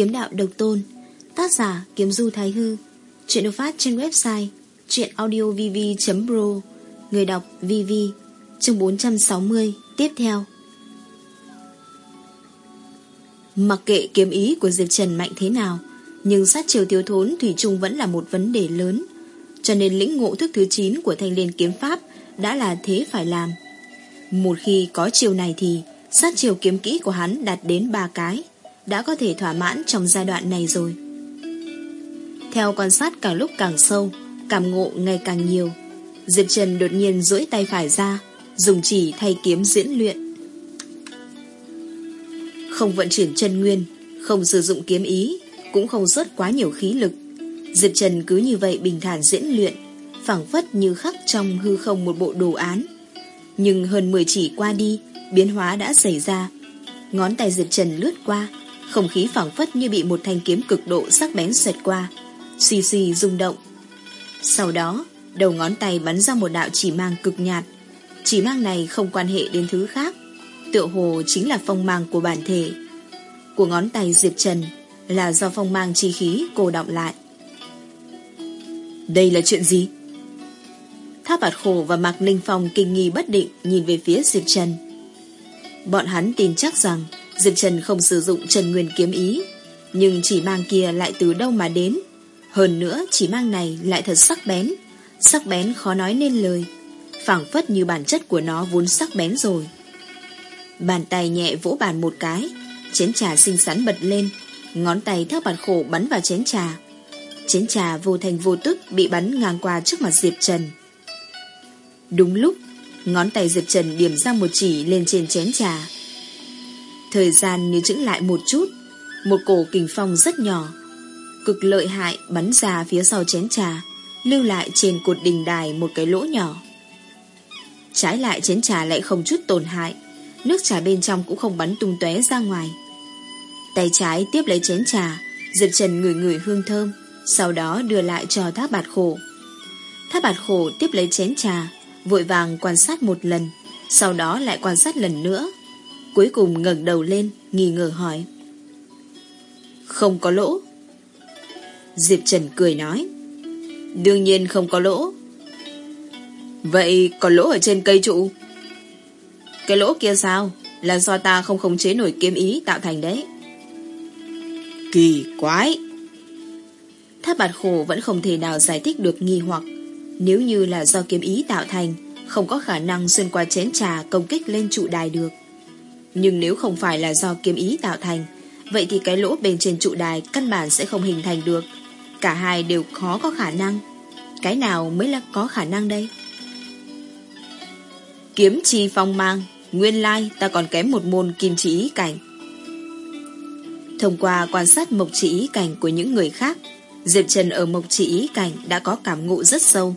Kiếm đạo độc tôn, Tác giả Kiếm Du Thái Hư. Chuyện được phát trên website Chuyện audiovv.pro Người đọc VV, Chương 460 Tiếp theo. Mặc kệ kiếm ý của Diệp Trần mạnh thế nào, Nhưng sát chiều thiếu thốn Thủy chung vẫn là một vấn đề lớn. Cho nên lĩnh ngộ thức thứ 9 Của thanh liên kiếm pháp Đã là thế phải làm. Một khi có chiều này thì Sát chiều kiếm kỹ của hắn đạt đến ba cái. Đã có thể thỏa mãn trong giai đoạn này rồi. Theo quan sát càng lúc càng sâu Cảm ngộ ngày càng nhiều Diệp Trần đột nhiên duỗi tay phải ra Dùng chỉ thay kiếm diễn luyện. Không vận chuyển chân nguyên Không sử dụng kiếm ý Cũng không rớt quá nhiều khí lực Diệp Trần cứ như vậy bình thản diễn luyện phảng phất như khắc trong hư không một bộ đồ án. Nhưng hơn 10 chỉ qua đi biến hóa đã xảy ra. Ngón tay Diệp Trần lướt qua, không khí phảng phất như bị một thanh kiếm cực độ sắc bén xoẹt qua, xì xì rung động. Sau đó, đầu ngón tay bắn ra một đạo chỉ mang cực nhạt. Chỉ mang này không quan hệ đến thứ khác, tựa hồ chính là phong mang của bản thể. Của ngón tay Diệp Trần là do phong mang chi khí cô động lại. Đây là chuyện gì? Tháp bạt khổ và Mạc Ninh Phong kinh nghi bất định nhìn về phía Diệp Trần. Bọn hắn tin chắc rằng Diệp Trần không sử dụng Trần Nguyên kiếm ý, Nhưng chỉ mang kia lại từ đâu mà đến. Hơn nữa, chỉ mang này lại thật sắc bén. Sắc bén khó nói nên lời. Phảng phất như bản chất của nó vốn sắc bén rồi. Bàn tay nhẹ vỗ bàn một cái, Chén trà xinh xắn bật lên, Ngón tay theo bàn khổ bắn vào chén trà. Chén trà vô thành vô tức Bị bắn ngang qua trước mặt Diệp Trần. Đúng lúc, Ngón tay Diệp Trần điểm ra một chỉ lên trên chén trà. Thời gian như chững lại một chút, một cổ kình phong rất nhỏ, cực lợi hại bắn ra phía sau chén trà, lưu lại trên cột đình đài một cái lỗ nhỏ. Trái lại chén trà lại không chút tổn hại, nước trà bên trong cũng không bắn tung tóe ra ngoài. Tay trái tiếp lấy chén trà, Diệp Trần ngửi ngửi hương thơm, sau đó đưa lại cho thác bạt khổ. Thác bạt khổ tiếp lấy chén trà, vội vàng quan sát một lần, sau đó lại quan sát lần nữa. Cuối cùng ngẩng đầu lên, nghi ngờ hỏi. Không có lỗ. Diệp Trần cười nói. Đương nhiên không có lỗ. Vậy có lỗ ở trên cây trụ? Cái lỗ kia sao? Là do ta không khống chế nổi kiếm ý tạo thành đấy. Kỳ quái! Tháp bạt khổ vẫn không thể nào giải thích được nghi hoặc nếu như là do kiếm ý tạo thành, không có khả năng xuyên qua chén trà công kích lên trụ đài được. Nhưng nếu không phải là do kiếm ý tạo thành, vậy thì cái lỗ bên trên trụ đài căn bản sẽ không hình thành được. Cả hai đều khó có khả năng. Cái nào mới là có khả năng đây? Kiếm chi phong mang, nguyên lai ta còn kém một môn kim chỉ ý cảnh. Thông qua quan sát mộc chỉ ý cảnh của những người khác, Diệp Trần ở mộc chỉ ý cảnh đã có cảm ngộ rất sâu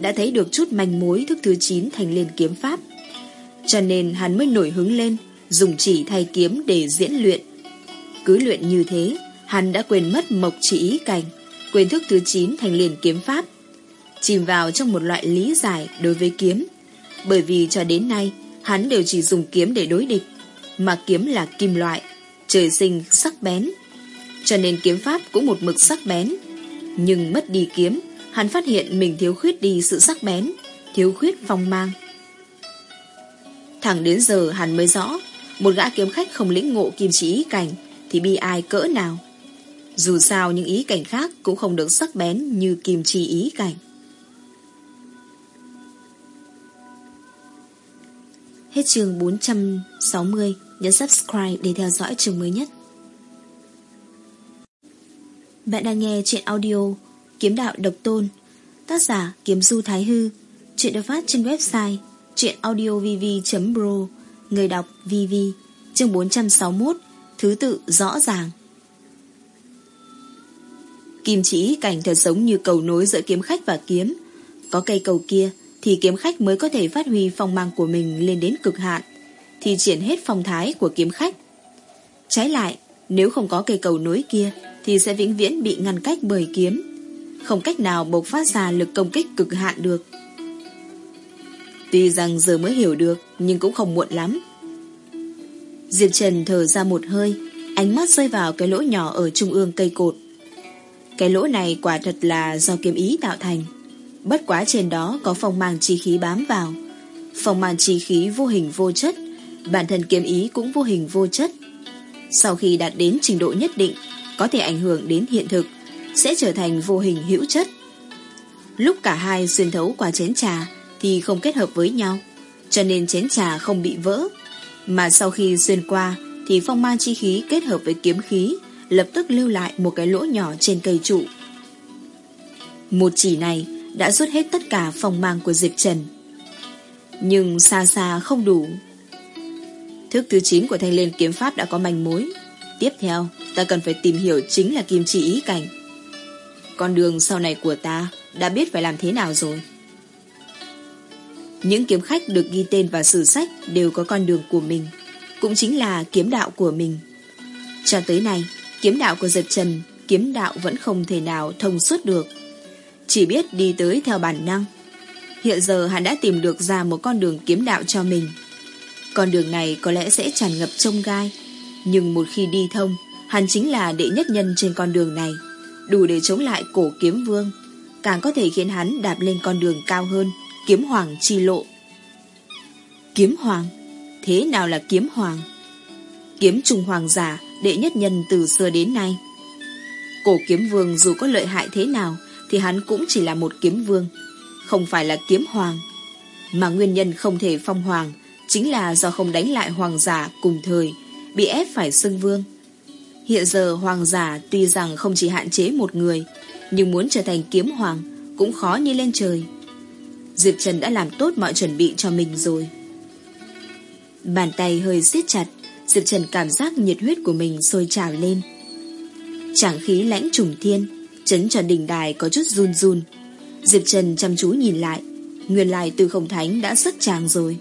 đã thấy được chút manh mối thức thứ 9 thành liên kiếm pháp. Cho nên hắn mới nổi hứng lên, dùng chỉ thay kiếm để diễn luyện. Cứ luyện như thế, hắn đã quên mất mộc chỉ ý cảnh, quên thức thứ 9 thành liền kiếm pháp. Chìm vào trong một loại lý giải đối với kiếm. Bởi vì cho đến nay, hắn đều chỉ dùng kiếm để đối địch, mà kiếm là kim loại, trời sinh sắc bén. Cho nên kiếm pháp cũng một mực sắc bén. Nhưng mất đi kiếm hắn phát hiện mình thiếu khuyết đi sự sắc bén, thiếu khuyết phong mang. Thẳng đến giờ hắn mới rõ, một gã kiếm khách không lĩnh ngộ kim chỉ ý cảnh thì bi ai cỡ nào. Dù sao những ý cảnh khác cũng không được sắc bén như kim chỉ ý cảnh. Hết chương 460, nhấn subscribe để theo dõi chương mới nhất. Bạn đang nghe chuyện audio Kiếm đạo độc tôn Tác giả Kiếm Du Thái Hư Chuyện được phát trên website Chuyện audiovv.pro Người đọc VV Chương 461 Thứ tự rõ ràng. Kim chỉ, cảnh thật giống như cầu nối giữa kiếm khách và kiếm. Có cây cầu kia, Thì kiếm khách mới có thể phát huy phong mang của mình lên đến cực hạn Thì triển hết phong thái của kiếm khách. Trái lại, Nếu không có cây cầu nối kia, Thì sẽ vĩnh viễn bị ngăn cách bởi kiếm. Không cách nào bộc phát ra lực công kích cực hạn được. Tuy rằng giờ mới hiểu được, nhưng cũng không muộn lắm. Diệp Trần thở ra một hơi, Ánh mắt rơi vào cái lỗ nhỏ ở trung ương cây cột. Cái lỗ này quả thật là do kiếm ý tạo thành. Bất quá trên đó có phòng màng chi khí bám vào. phòng màng chi khí vô hình vô chất, bản thân kiếm ý cũng vô hình vô chất. Sau khi đạt đến trình độ nhất định, có thể ảnh hưởng đến hiện thực, sẽ trở thành vô hình hữu chất. Lúc cả hai xuyên thấu qua chén trà thì không kết hợp với nhau, cho nên chén trà không bị vỡ. Mà sau khi xuyên qua thì phong mang chi khí kết hợp với kiếm khí, lập tức lưu lại một cái lỗ nhỏ trên cây trụ. Một chỉ này đã rút hết tất cả phong mang của Diệp Trần. Nhưng xa xa không đủ. Thức thứ 9 của thanh liên kiếm pháp đã có manh mối. Tiếp theo, ta cần phải tìm hiểu chính là kim chỉ ý cảnh. Con đường sau này của ta đã biết phải làm thế nào rồi. Những kiếm khách được ghi tên vào sử sách đều có con đường của mình, cũng chính là kiếm đạo của mình. Cho tới nay, kiếm đạo của Diệp Trần, kiếm đạo vẫn không thể nào thông suốt được. Chỉ biết đi tới theo bản năng. Hiện giờ hắn đã tìm được ra một con đường kiếm đạo cho mình. Con đường này có lẽ sẽ tràn ngập trông gai, nhưng một khi đi thông, hắn chính là đệ nhất nhân trên con đường này, đủ để chống lại cổ kiếm vương, càng có thể khiến hắn đạp lên con đường cao hơn, kiếm hoàng chi lộ. Kiếm hoàng? Thế nào là kiếm hoàng? Kiếm trùng hoàng giả, đệ nhất nhân từ xưa đến nay. Cổ kiếm vương dù có lợi hại thế nào, thì hắn cũng chỉ là một kiếm vương, không phải là kiếm hoàng. Mà nguyên nhân không thể phong hoàng, chính là do không đánh lại hoàng giả cùng thời, bị ép phải xưng vương. Hiện giờ hoàng giả tuy rằng không chỉ hạn chế một người, nhưng muốn trở thành kiếm hoàng cũng khó như lên trời. Diệp Trần đã làm tốt mọi chuẩn bị cho mình rồi. Bàn tay hơi siết chặt, Diệp Trần cảm giác nhiệt huyết của mình sôi trào lên. Chẳng khí lãnh trùng thiên, chấn cho đỉnh đài có chút run run. Diệp Trần chăm chú nhìn lại, nguyên lai từ không thánh đã xuất tràng rồi.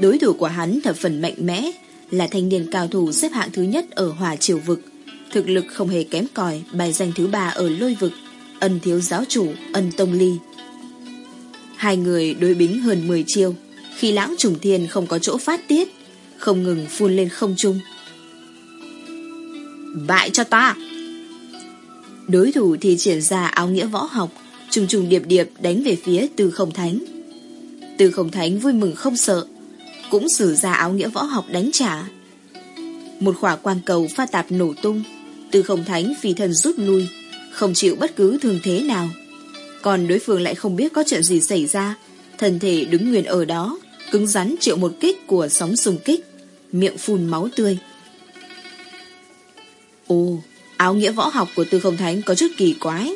Đối thủ của hắn thập phần mạnh mẽ, là thanh niên cao thủ xếp hạng thứ nhất ở hòa triều vực. Thực lực không hề kém cỏi bài danh thứ ba ở lôi vực, ân thiếu giáo chủ, ân tông ly. Hai người đối bính hơn 10 chiêu, khi lãng trùng thiên không có chỗ phát tiết, không ngừng phun lên không trung. Bại cho ta! Đối thủ thì triển ra áo nghĩa võ học, trùng trùng điệp điệp đánh về phía Tư Không Thánh. Tư Không Thánh vui mừng không sợ, cũng sử ra áo nghĩa võ học đánh trả. Một khỏa quan cầu pha tạp nổ tung, Tư Không Thánh phi thần rút lui, không chịu bất cứ thương thế nào. Còn đối phương lại không biết có chuyện gì xảy ra, thân thể đứng nguyên ở đó, cứng rắn chịu một kích của sóng xung kích, miệng phun máu tươi. Ồ, áo nghĩa võ học của Tư Không Thánh có chút kỳ quái.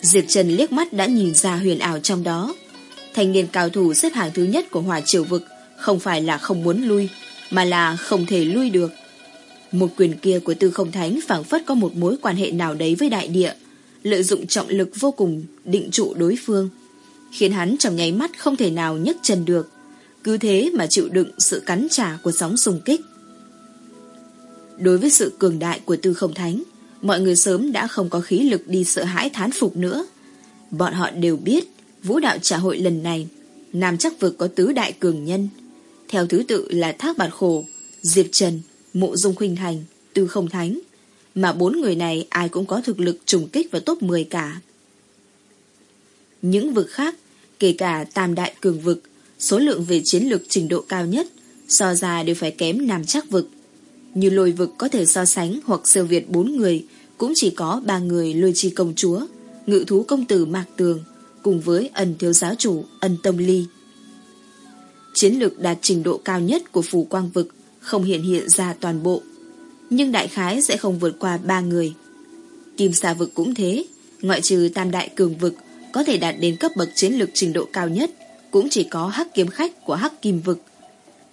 Diệp Trần liếc mắt đã nhìn ra huyền ảo trong đó. Thanh niên cao thủ xếp hạng thứ nhất của hòa triều vực không phải là không muốn lui, mà là không thể lui được. Một quyền kia của Tư Không Thánh phảng phất có một mối quan hệ nào đấy với đại địa, lợi dụng trọng lực vô cùng định trụ đối phương, khiến hắn trong nháy mắt không thể nào nhấc chân được, cứ thế mà chịu đựng sự cắn trả của sóng xung kích. Đối với sự cường đại của Tư Không Thánh, mọi người sớm đã không có khí lực đi sợ hãi thán phục nữa. Bọn họ đều biết, vũ đạo trả hội lần này, Nam chắc vực có tứ đại cường nhân. Theo thứ tự là Thác Bạt Khổ, Diệp Trần, Mộ Dung Khuynh Thành, Tư Không Thánh. Mà bốn người này ai cũng có thực lực trùng kích vào top 10 cả. Những vực khác, kể cả tam đại cường vực, số lượng về chiến lược trình độ cao nhất, so ra đều phải kém Nam chắc vực. Như lôi vực có thể so sánh hoặc siêu việt bốn người, cũng chỉ có ba người lôi chi công chúa, ngự thú công tử Mạc Tường, cùng với ẩn thiếu giáo chủ ân tông ly. Chiến lược đạt trình độ cao nhất của phủ quang vực không hiện hiện ra toàn bộ, nhưng đại khái sẽ không vượt qua ba người. Kim xà vực cũng thế, ngoại trừ tam đại cường vực có thể đạt đến cấp bậc chiến lược trình độ cao nhất, cũng chỉ có hắc kiếm khách của hắc kim vực.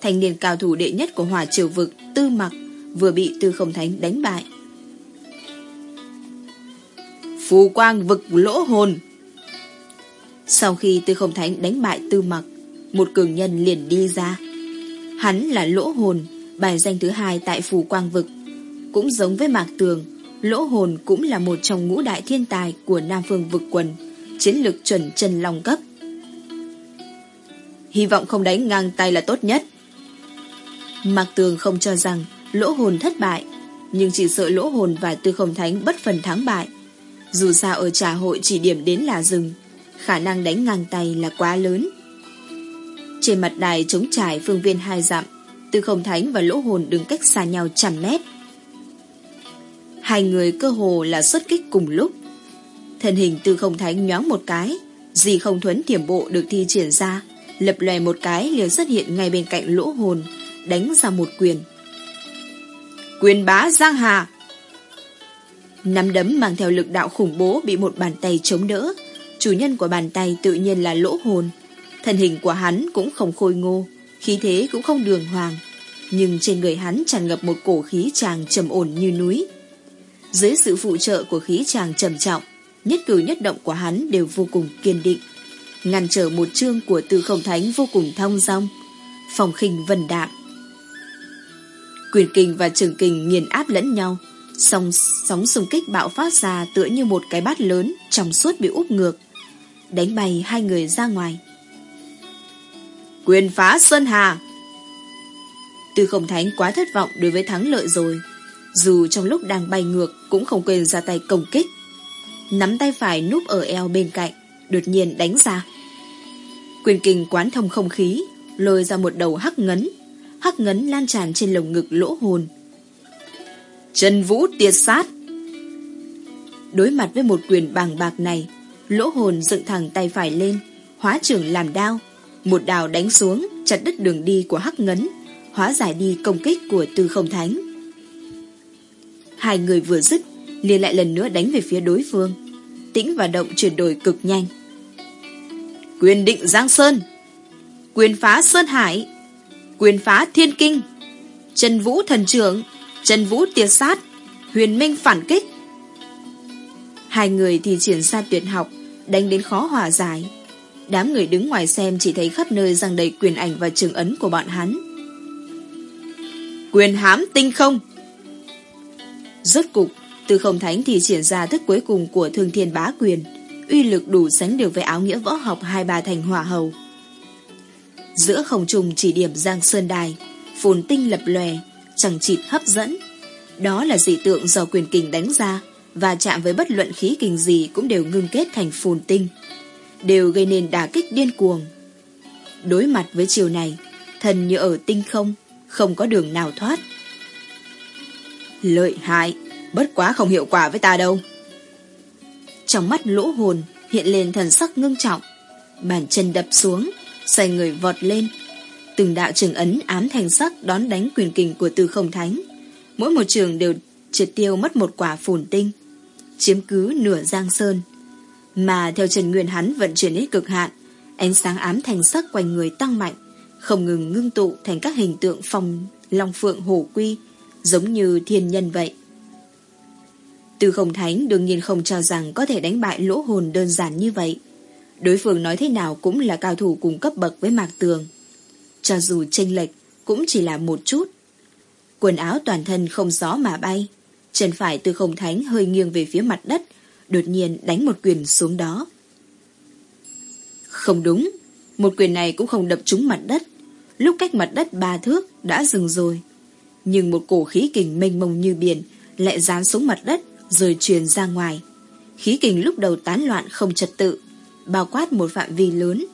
Thành niên cao thủ đệ nhất của hỏa triều vực tư mặc vừa bị tư không thánh đánh bại. Phù quang vực lỗ hồn Sau khi tư không thánh đánh bại tư mặc, một cường nhân liền đi ra. Hắn là lỗ hồn, bài danh thứ hai tại phù quang vực. Cũng giống với mạc tường, lỗ hồn cũng là một trong ngũ đại thiên tài của Nam Phương vực quần, chiến lược chuẩn chân long cấp. Hy vọng không đánh ngang tay là tốt nhất. Mạc Tường không cho rằng lỗ hồn thất bại, nhưng chỉ sợ lỗ hồn và tư không thánh bất phần thắng bại. Dù sao ở trà hội chỉ điểm đến là rừng, khả năng đánh ngang tay là quá lớn. Trên mặt đài chống trải phương viên hai dặm, tư không thánh và lỗ hồn đứng cách xa nhau trăm mét. Hai người cơ hồ là xuất kích cùng lúc. Thân hình tư không thánh nhoáng một cái, gì không thuấn thiểm bộ được thi triển ra, lập lòe một cái liền xuất hiện ngay bên cạnh lỗ hồn, đánh ra một quyền. Quyền bá Giang Hà Nắm đấm mang theo lực đạo khủng bố bị một bàn tay chống đỡ. Chủ nhân của bàn tay tự nhiên là lỗ hồn. Thân hình của hắn cũng không khôi ngô, khí thế cũng không đường hoàng. Nhưng trên người hắn tràn ngập một cổ khí tràng trầm ổn như núi. Dưới sự phụ trợ của khí chàng trầm trọng, nhất cử nhất động của hắn đều vô cùng kiên định. Ngăn trở một chương của tư không thánh vô cùng thong dong, phòng khinh vần đạm. Quyền kình và trường kình nghiền áp lẫn nhau, song sóng xung kích bạo phát ra tựa như một cái bát lớn trong suốt bị úp ngược, đánh bay hai người ra ngoài. Quyền phá Sơn Hà Tư không thánh quá thất vọng đối với thắng lợi rồi, dù trong lúc đang bay ngược cũng không quên ra tay công kích. Nắm tay phải núp ở eo bên cạnh, đột nhiên đánh ra. Quyền kinh quán thông không khí, lôi ra một đầu hắc ngấn. Hắc ngấn lan tràn trên lồng ngực lỗ hồn. Trần Vũ tiệt sát. Đối mặt với một quyền bàng bạc này, lỗ hồn dựng thẳng tay phải lên, hóa trưởng làm đao. Một đào đánh xuống, chặt đứt đường đi của hắc ngấn, hóa giải đi công kích của tư không thánh. Hai người vừa dứt, liền lại lần nữa đánh về phía đối phương. Tĩnh và động chuyển đổi cực nhanh. Quyền định Giang Sơn. Quyền phá Sơn Hải. Quyền phá Thiên Kinh. Trần Vũ Thần Trưởng Trần Vũ Tiệt Sát Huyền Minh Phản Kích. Hai người thì chuyển ra tuyệt học Đánh đến khó hòa giải. Đám người đứng ngoài xem chỉ thấy khắp nơi giang đầy quyền ảnh và trường ấn của bọn hắn. Quyền hám tinh không. Rốt cục Từ không thánh thì triển ra thức cuối cùng của thương thiên bá quyền uy lực đủ sánh được với áo nghĩa võ học hai ba thành hỏa hầu. Giữa không trùng chỉ điểm Giang Sơn Đài, phồn tinh lập lòe, chẳng chịt hấp dẫn. Đó là dị tượng do quyền kình đánh ra, và chạm với bất luận khí kình gì cũng đều ngưng kết thành phồn tinh, đều gây nên đả kích điên cuồng. Đối mặt với chiều này, thần như ở tinh không, không có đường nào thoát. Lợi hại, bất quá không hiệu quả với ta đâu. Trong mắt lỗ hồn hiện lên thần sắc ngưng trọng. Bàn chân đập xuống, xoay người vọt lên. Từng đạo trường ấn ám thành sắc đón đánh quyền kình của tư không thánh. Mỗi một trường đều triệt tiêu mất một quả phồn tinh, chiếm cứ nửa giang sơn. Mà theo Trần Nguyên hắn vận chuyển đến cực hạn, ánh sáng ám thành sắc quanh người tăng mạnh, không ngừng ngưng tụ thành các hình tượng phong long phượng hổ quy, giống như thiên nhân vậy. Tư không thánh đương nhiên không cho rằng có thể đánh bại lỗ hồn đơn giản như vậy. Đối phương nói thế nào cũng là cao thủ cùng cấp bậc với Mạc Tường. Cho dù chênh lệch cũng chỉ là một chút. Quần áo toàn thân không gió mà bay. Chân phải tư không thánh hơi nghiêng về phía mặt đất, đột nhiên đánh một quyền xuống đó. Không đúng, một quyền này cũng không đập trúng mặt đất. Lúc cách mặt đất ba thước đã dừng rồi. Nhưng một cổ khí kình mênh mông như biển lại dán xuống mặt đất rồi truyền ra ngoài. Khí kình lúc đầu tán loạn không trật tự, bao quát một phạm vi lớn.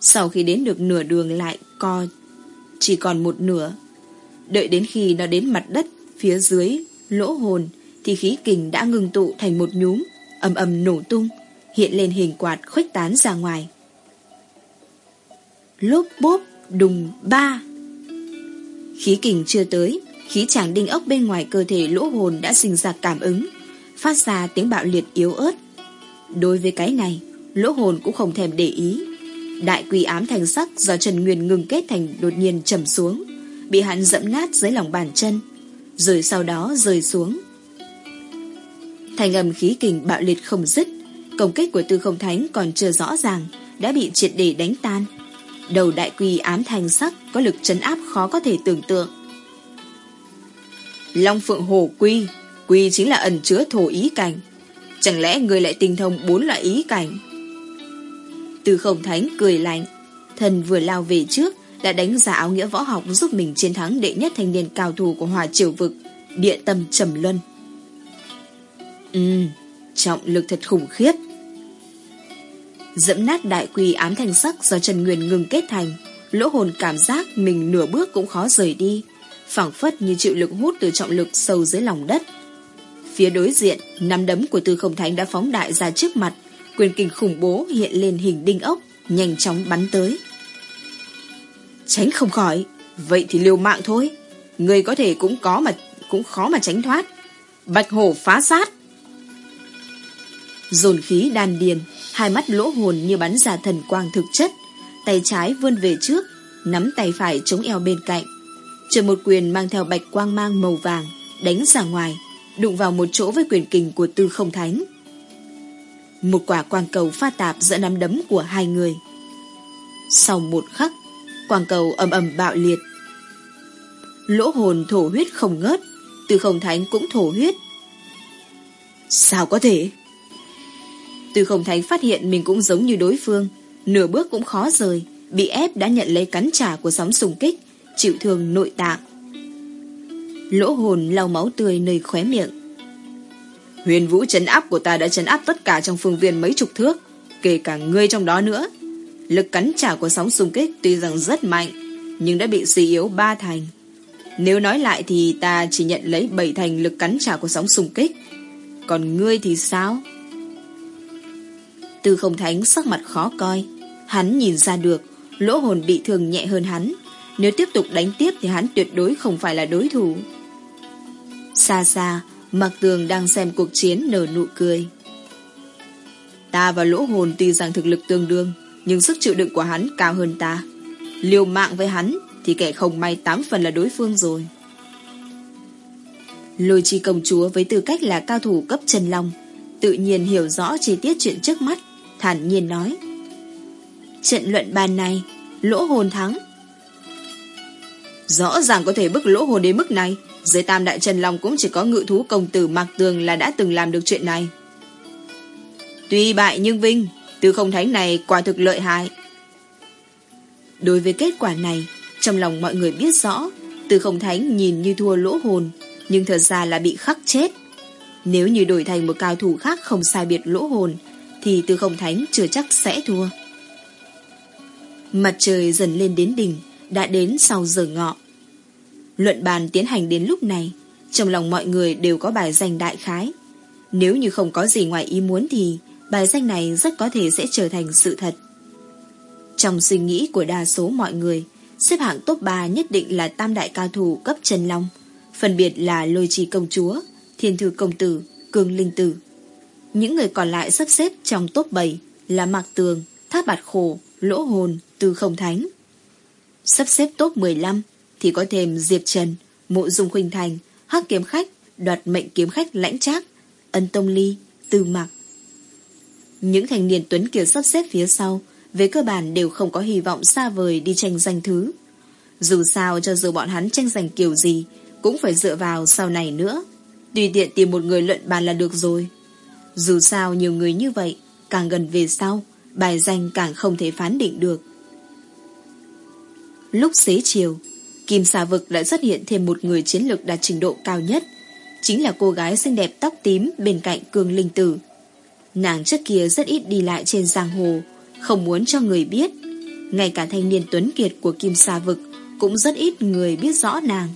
Sau khi đến được nửa đường lại co chỉ còn một nửa. Đợi đến khi nó đến mặt đất phía dưới lỗ hồn thì khí kình đã ngừng tụ thành một nhúm, ầm ầm nổ tung, hiện lên hình quạt khuếch tán ra ngoài. Lốp bốp đùng ba Khí kình chưa tới, khí chàng đinh ốc bên ngoài cơ thể lỗ hồn đã sinh ra cảm ứng, phát ra tiếng bạo liệt yếu ớt. Đối với cái này, lỗ hồn cũng không thèm để ý. Đại quỷ ám thành sắc do Trần Nguyên ngừng kết thành đột nhiên trầm xuống, bị hắn dẫm nát dưới lòng bàn chân, rồi sau đó rơi xuống. Thành âm khí kình bạo liệt không dứt, công kích của tư không thánh còn chưa rõ ràng, đã bị triệt để đánh tan. Đầu đại quy ám thành sắc có lực chấn áp khó có thể tưởng tượng. Long Phượng Hổ Quy Quy chính là ẩn chứa thổ ý cảnh. Chẳng lẽ người lại tinh thông bốn loại ý cảnh? Từ không thánh cười lạnh, thần vừa lao về trước đã đánh giá áo nghĩa võ học giúp mình chiến thắng đệ nhất thanh niên cao thủ của hòa triều vực, địa tâm trầm luân. Ừ, trọng lực thật khủng khiếp. Dẫm nát đại quỳ ám thanh sắc do Trần Nguyên ngừng kết thành, lỗ hồn cảm giác mình nửa bước cũng khó rời đi, phảng phất như chịu lực hút từ trọng lực sâu dưới lòng đất. Phía đối diện, nắm đấm của Tư Không Thánh đã phóng đại ra trước mặt, quyền kinh khủng bố hiện lên hình đinh ốc, nhanh chóng bắn tới. Tránh không khỏi, vậy thì liều mạng thôi. Người có thể cũng có mà cũng khó mà tránh thoát. Bạch hổ phá sát. Dồn khí đàn điền, hai mắt lỗ hồn như bắn ra thần quang thực chất, tay trái vươn về trước, nắm tay phải chống eo bên cạnh. Chờ một quyền mang theo bạch quang mang màu vàng, đánh ra ngoài, đụng vào một chỗ với quyền kình của tư không thánh. Một quả quang cầu pha tạp giữa nắm đấm của hai người. Sau một khắc, quang cầu ầm ầm bạo liệt. Lỗ hồn thổ huyết không ngớt, tư không thánh cũng thổ huyết. Sao có thể? Tư không Thành phát hiện mình cũng giống như đối phương, nửa bước cũng khó rời, bị ép đã nhận lấy cắn trả của sóng sùng kích, chịu thương nội tạng. Lỗ hồn lau máu tươi nơi khóe miệng. Huyền vũ chấn áp của ta đã chấn áp tất cả trong phương viên mấy chục thước, kể cả ngươi trong đó nữa. Lực cắn trả của sóng xung kích tuy rằng rất mạnh, nhưng đã bị suy yếu ba thành. Nếu nói lại thì ta chỉ nhận lấy bảy thành lực cắn trả của sóng xung kích. Còn ngươi thì sao? Tư không thánh sắc mặt khó coi. Hắn nhìn ra được, lỗ hồn bị thương nhẹ hơn hắn. Nếu tiếp tục đánh tiếp thì hắn tuyệt đối không phải là đối thủ. Xa xa, Mạc Tường đang xem cuộc chiến nở nụ cười. Ta và lỗ hồn tuy rằng thực lực tương đương, nhưng sức chịu đựng của hắn cao hơn ta. Liều mạng với hắn thì kẻ không may tám phần là đối phương rồi. Lôi chi công chúa với tư cách là cao thủ cấp chân long, tự nhiên hiểu rõ chi tiết chuyện trước mắt, thản nhiên nói. Trận luận bàn này, lỗ hồn thắng. Rõ ràng có thể bức lỗ hồn đến mức này, dưới tam đại trần long cũng chỉ có ngự thú công tử Mạc Tường là đã từng làm được chuyện này. Tuy bại nhưng vinh, từ không thánh này quả thực lợi hại. Đối với kết quả này, trong lòng mọi người biết rõ, từ không thánh nhìn như thua lỗ hồn, nhưng thật ra là bị khắc chết. Nếu như đổi thành một cao thủ khác không sai biệt lỗ hồn, thì từ không thánh chưa chắc sẽ thua. Mặt trời dần lên đến đỉnh, đã đến sau giờ ngọ. Luận bàn tiến hành đến lúc này, trong lòng mọi người đều có bài danh đại khái. Nếu như không có gì ngoài ý muốn thì bài danh này rất có thể sẽ trở thành sự thật. Trong suy nghĩ của đa số mọi người, xếp hạng top 3 nhất định là tam đại cao thủ cấp Trần Long, phân biệt là Lôi Trì Công Chúa, Thiên Thư Công Tử, Cương Linh Tử. Những người còn lại sắp xếp trong top 7 là Mạc Tường, Tháp Bạt Khổ, Lỗ Hồn, tư Không Thánh. Sắp xếp top 15 thì có thêm Diệp Trần, Mộ Dung Khuynh Thành, Hắc Kiếm Khách, Đoạt Mệnh Kiếm Khách Lãnh Trác, Ân Tông Ly, Tư Mạc. Những thành niên tuấn kiều sắp xếp phía sau, về cơ bản đều không có hy vọng xa vời đi tranh giành thứ. Dù sao cho dù bọn hắn tranh giành kiểu gì, cũng phải dựa vào sau này nữa. Tùy tiện tìm một người luận bàn là được rồi. Dù sao nhiều người như vậy, càng gần về sau, bài danh càng không thể phán định được. Lúc xế chiều, Kim xà vực lại xuất hiện thêm một người chiến lược đạt trình độ cao nhất. Chính là cô gái xinh đẹp tóc tím bên cạnh cương linh tử. Nàng trước kia rất ít đi lại trên giang hồ, không muốn cho người biết. Ngay cả thanh niên tuấn kiệt của Kim xà vực cũng rất ít người biết rõ nàng.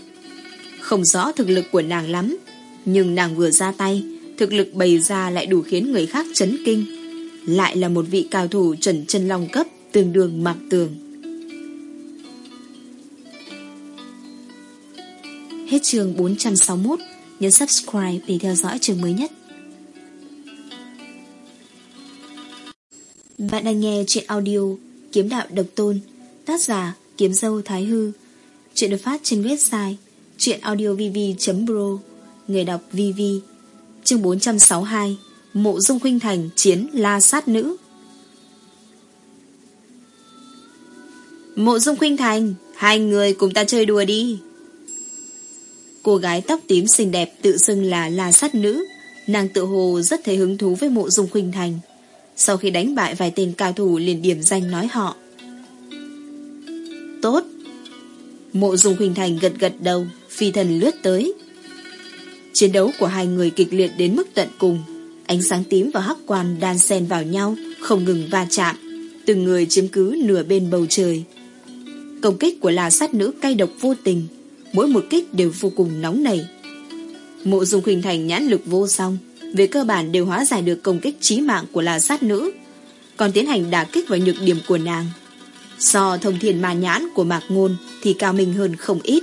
Không rõ thực lực của nàng lắm, nhưng nàng vừa ra tay, thực lực bày ra lại đủ khiến người khác chấn kinh. Lại là một vị cao thủ chuẩn chân long cấp tương đương mặc tường. Hết chương 461, nhấn subscribe để theo dõi chương mới nhất. Bạn đang nghe chuyện audio Kiếm đạo độc tôn, tác giả Kiếm dâu Thái Hư. Chuyện được phát trên website chuyenaudiovv.pro, người đọc VV. Chương 462, Mộ Dung Khuynh Thành chiến La Sát Nữ. Mộ Dung Khuynh Thành, hai người cùng ta chơi đùa đi. Cô gái tóc tím xinh đẹp tự xưng là La Sát Nữ, nàng tự hồ rất thấy hứng thú với mộ dung khuynh thành. Sau khi đánh bại vài tên cao thủ liền điểm danh nói họ. Tốt, Mộ Dung Khuynh Thành gật gật đầu, phi thần lướt tới. Chiến đấu của hai người kịch liệt đến mức tận cùng. Ánh sáng tím và hắc quan đan xen vào nhau, không ngừng va chạm. Từng người chiếm cứ nửa bên bầu trời. Công kích của là sát nữ cay độc vô tình, mỗi một kích đều vô cùng nóng nảy. Mộ Dung Khuynh Thành nhãn lực vô song, về cơ bản đều hóa giải được công kích chí mạng của là sát nữ, còn tiến hành đả kích vào nhược điểm của nàng. So thông thiền ma nhãn của Mạc Ngôn thì cao minh hơn không ít.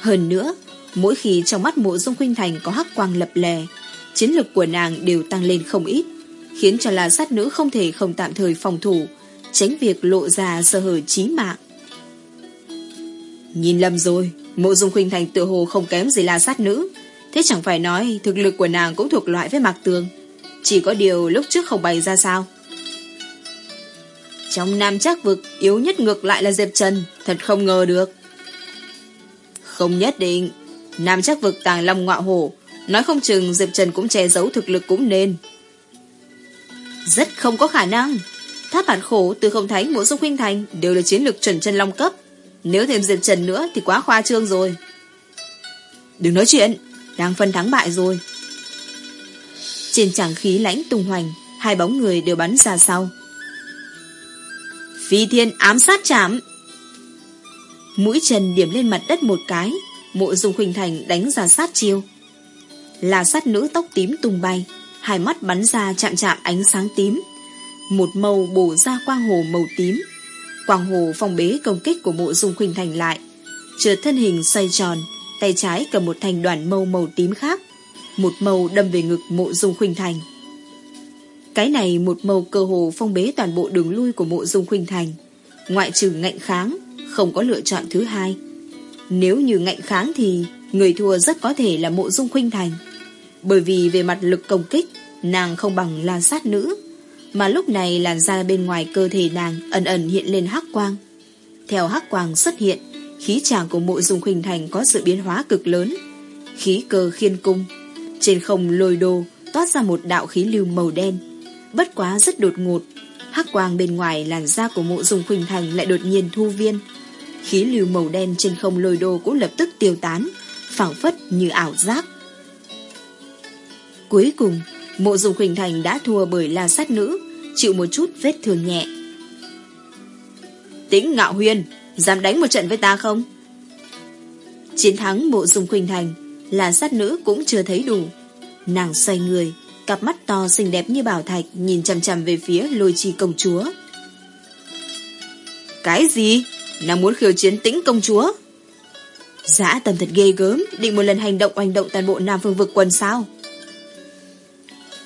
Hơn nữa, mỗi khi trong mắt mộ dung khuynh thành có hắc quang lập lè, chiến lực của nàng đều tăng lên không ít, khiến cho là sát nữ không thể không tạm thời phòng thủ, tránh việc lộ ra sơ hở chí mạng. Nhìn lầm rồi, mộ dung khuynh thành tự hồ không kém gì là sát nữ, thế chẳng phải nói thực lực của nàng cũng thuộc loại với mạc tường. Chỉ có điều lúc trước không bày ra sao. Trong nam chắc vực yếu nhất ngược lại là Diệp Trần Thật không ngờ được Không nhất định Nam chắc vực tàng long ngọa hổ. Nói không chừng Diệp Trần cũng che giấu thực lực cũng nên. Rất không có khả năng. Tháp bản khổ từ không thánh mỗi dung huynh thành Đều là chiến lược chuẩn chân long cấp. Nếu thêm Diệp Trần nữa thì quá khoa trương rồi. Đừng nói chuyện Đang phân thắng bại rồi. Trên tràng khí lãnh tung hoành Hai bóng người đều bắn ra sau. Phi thiên ám sát chạm. Mũi chân điểm lên mặt đất một cái, mộ dung khuynh thành đánh ra sát chiêu. Là sát nữ tóc tím tung bay, hai mắt bắn ra chạm chạm ánh sáng tím. Một màu bổ ra quang hồ màu tím. Quang hồ phong bế công kích của mộ dung khuynh thành lại. Trượt thân hình xoay tròn, tay trái cầm một thành đoàn mâu màu tím khác. Một màu đâm về ngực mộ dung khuynh thành. Cái này một màu cơ hồ phong bế toàn bộ đường lui của mộ dung khuynh thành. Ngoại trừ ngạnh kháng, không có lựa chọn thứ hai. Nếu như ngạnh kháng thì người thua rất có thể là mộ dung khuynh thành. Bởi vì về mặt lực công kích, nàng không bằng là sát nữ. Mà lúc này làn da bên ngoài cơ thể nàng ẩn ẩn hiện lên hắc quang. Theo hắc quang xuất hiện, khí tràng của mộ dung khuynh thành có sự biến hóa cực lớn. Khí cơ khiên cung, trên không lôi đồ toát ra một đạo khí lưu màu đen Bất quá rất đột ngột hắc quang bên ngoài làn da của mộ dung khuynh thành lại đột nhiên thu viên Khí lưu màu đen trên không lôi đô cũng lập tức tiêu tán, phảng phất như ảo giác. Cuối cùng, Mộ dùng khuynh thành đã thua bởi la sát nữ, Chịu một chút vết thương nhẹ. Tính ngạo huyên, Dám đánh một trận với ta không? Chiến thắng mộ dùng khuynh thành Là sát nữ cũng chưa thấy đủ. Nàng xoay người, Cặp mắt to xinh đẹp như bảo thạch Nhìn chằm chằm về phía lôi chi công chúa. Cái gì? Nàng muốn khiêu chiến tĩnh công chúa. Dã tầm thật ghê gớm, Định một lần hành động oanh động toàn bộ Nam Phương vực quân sao?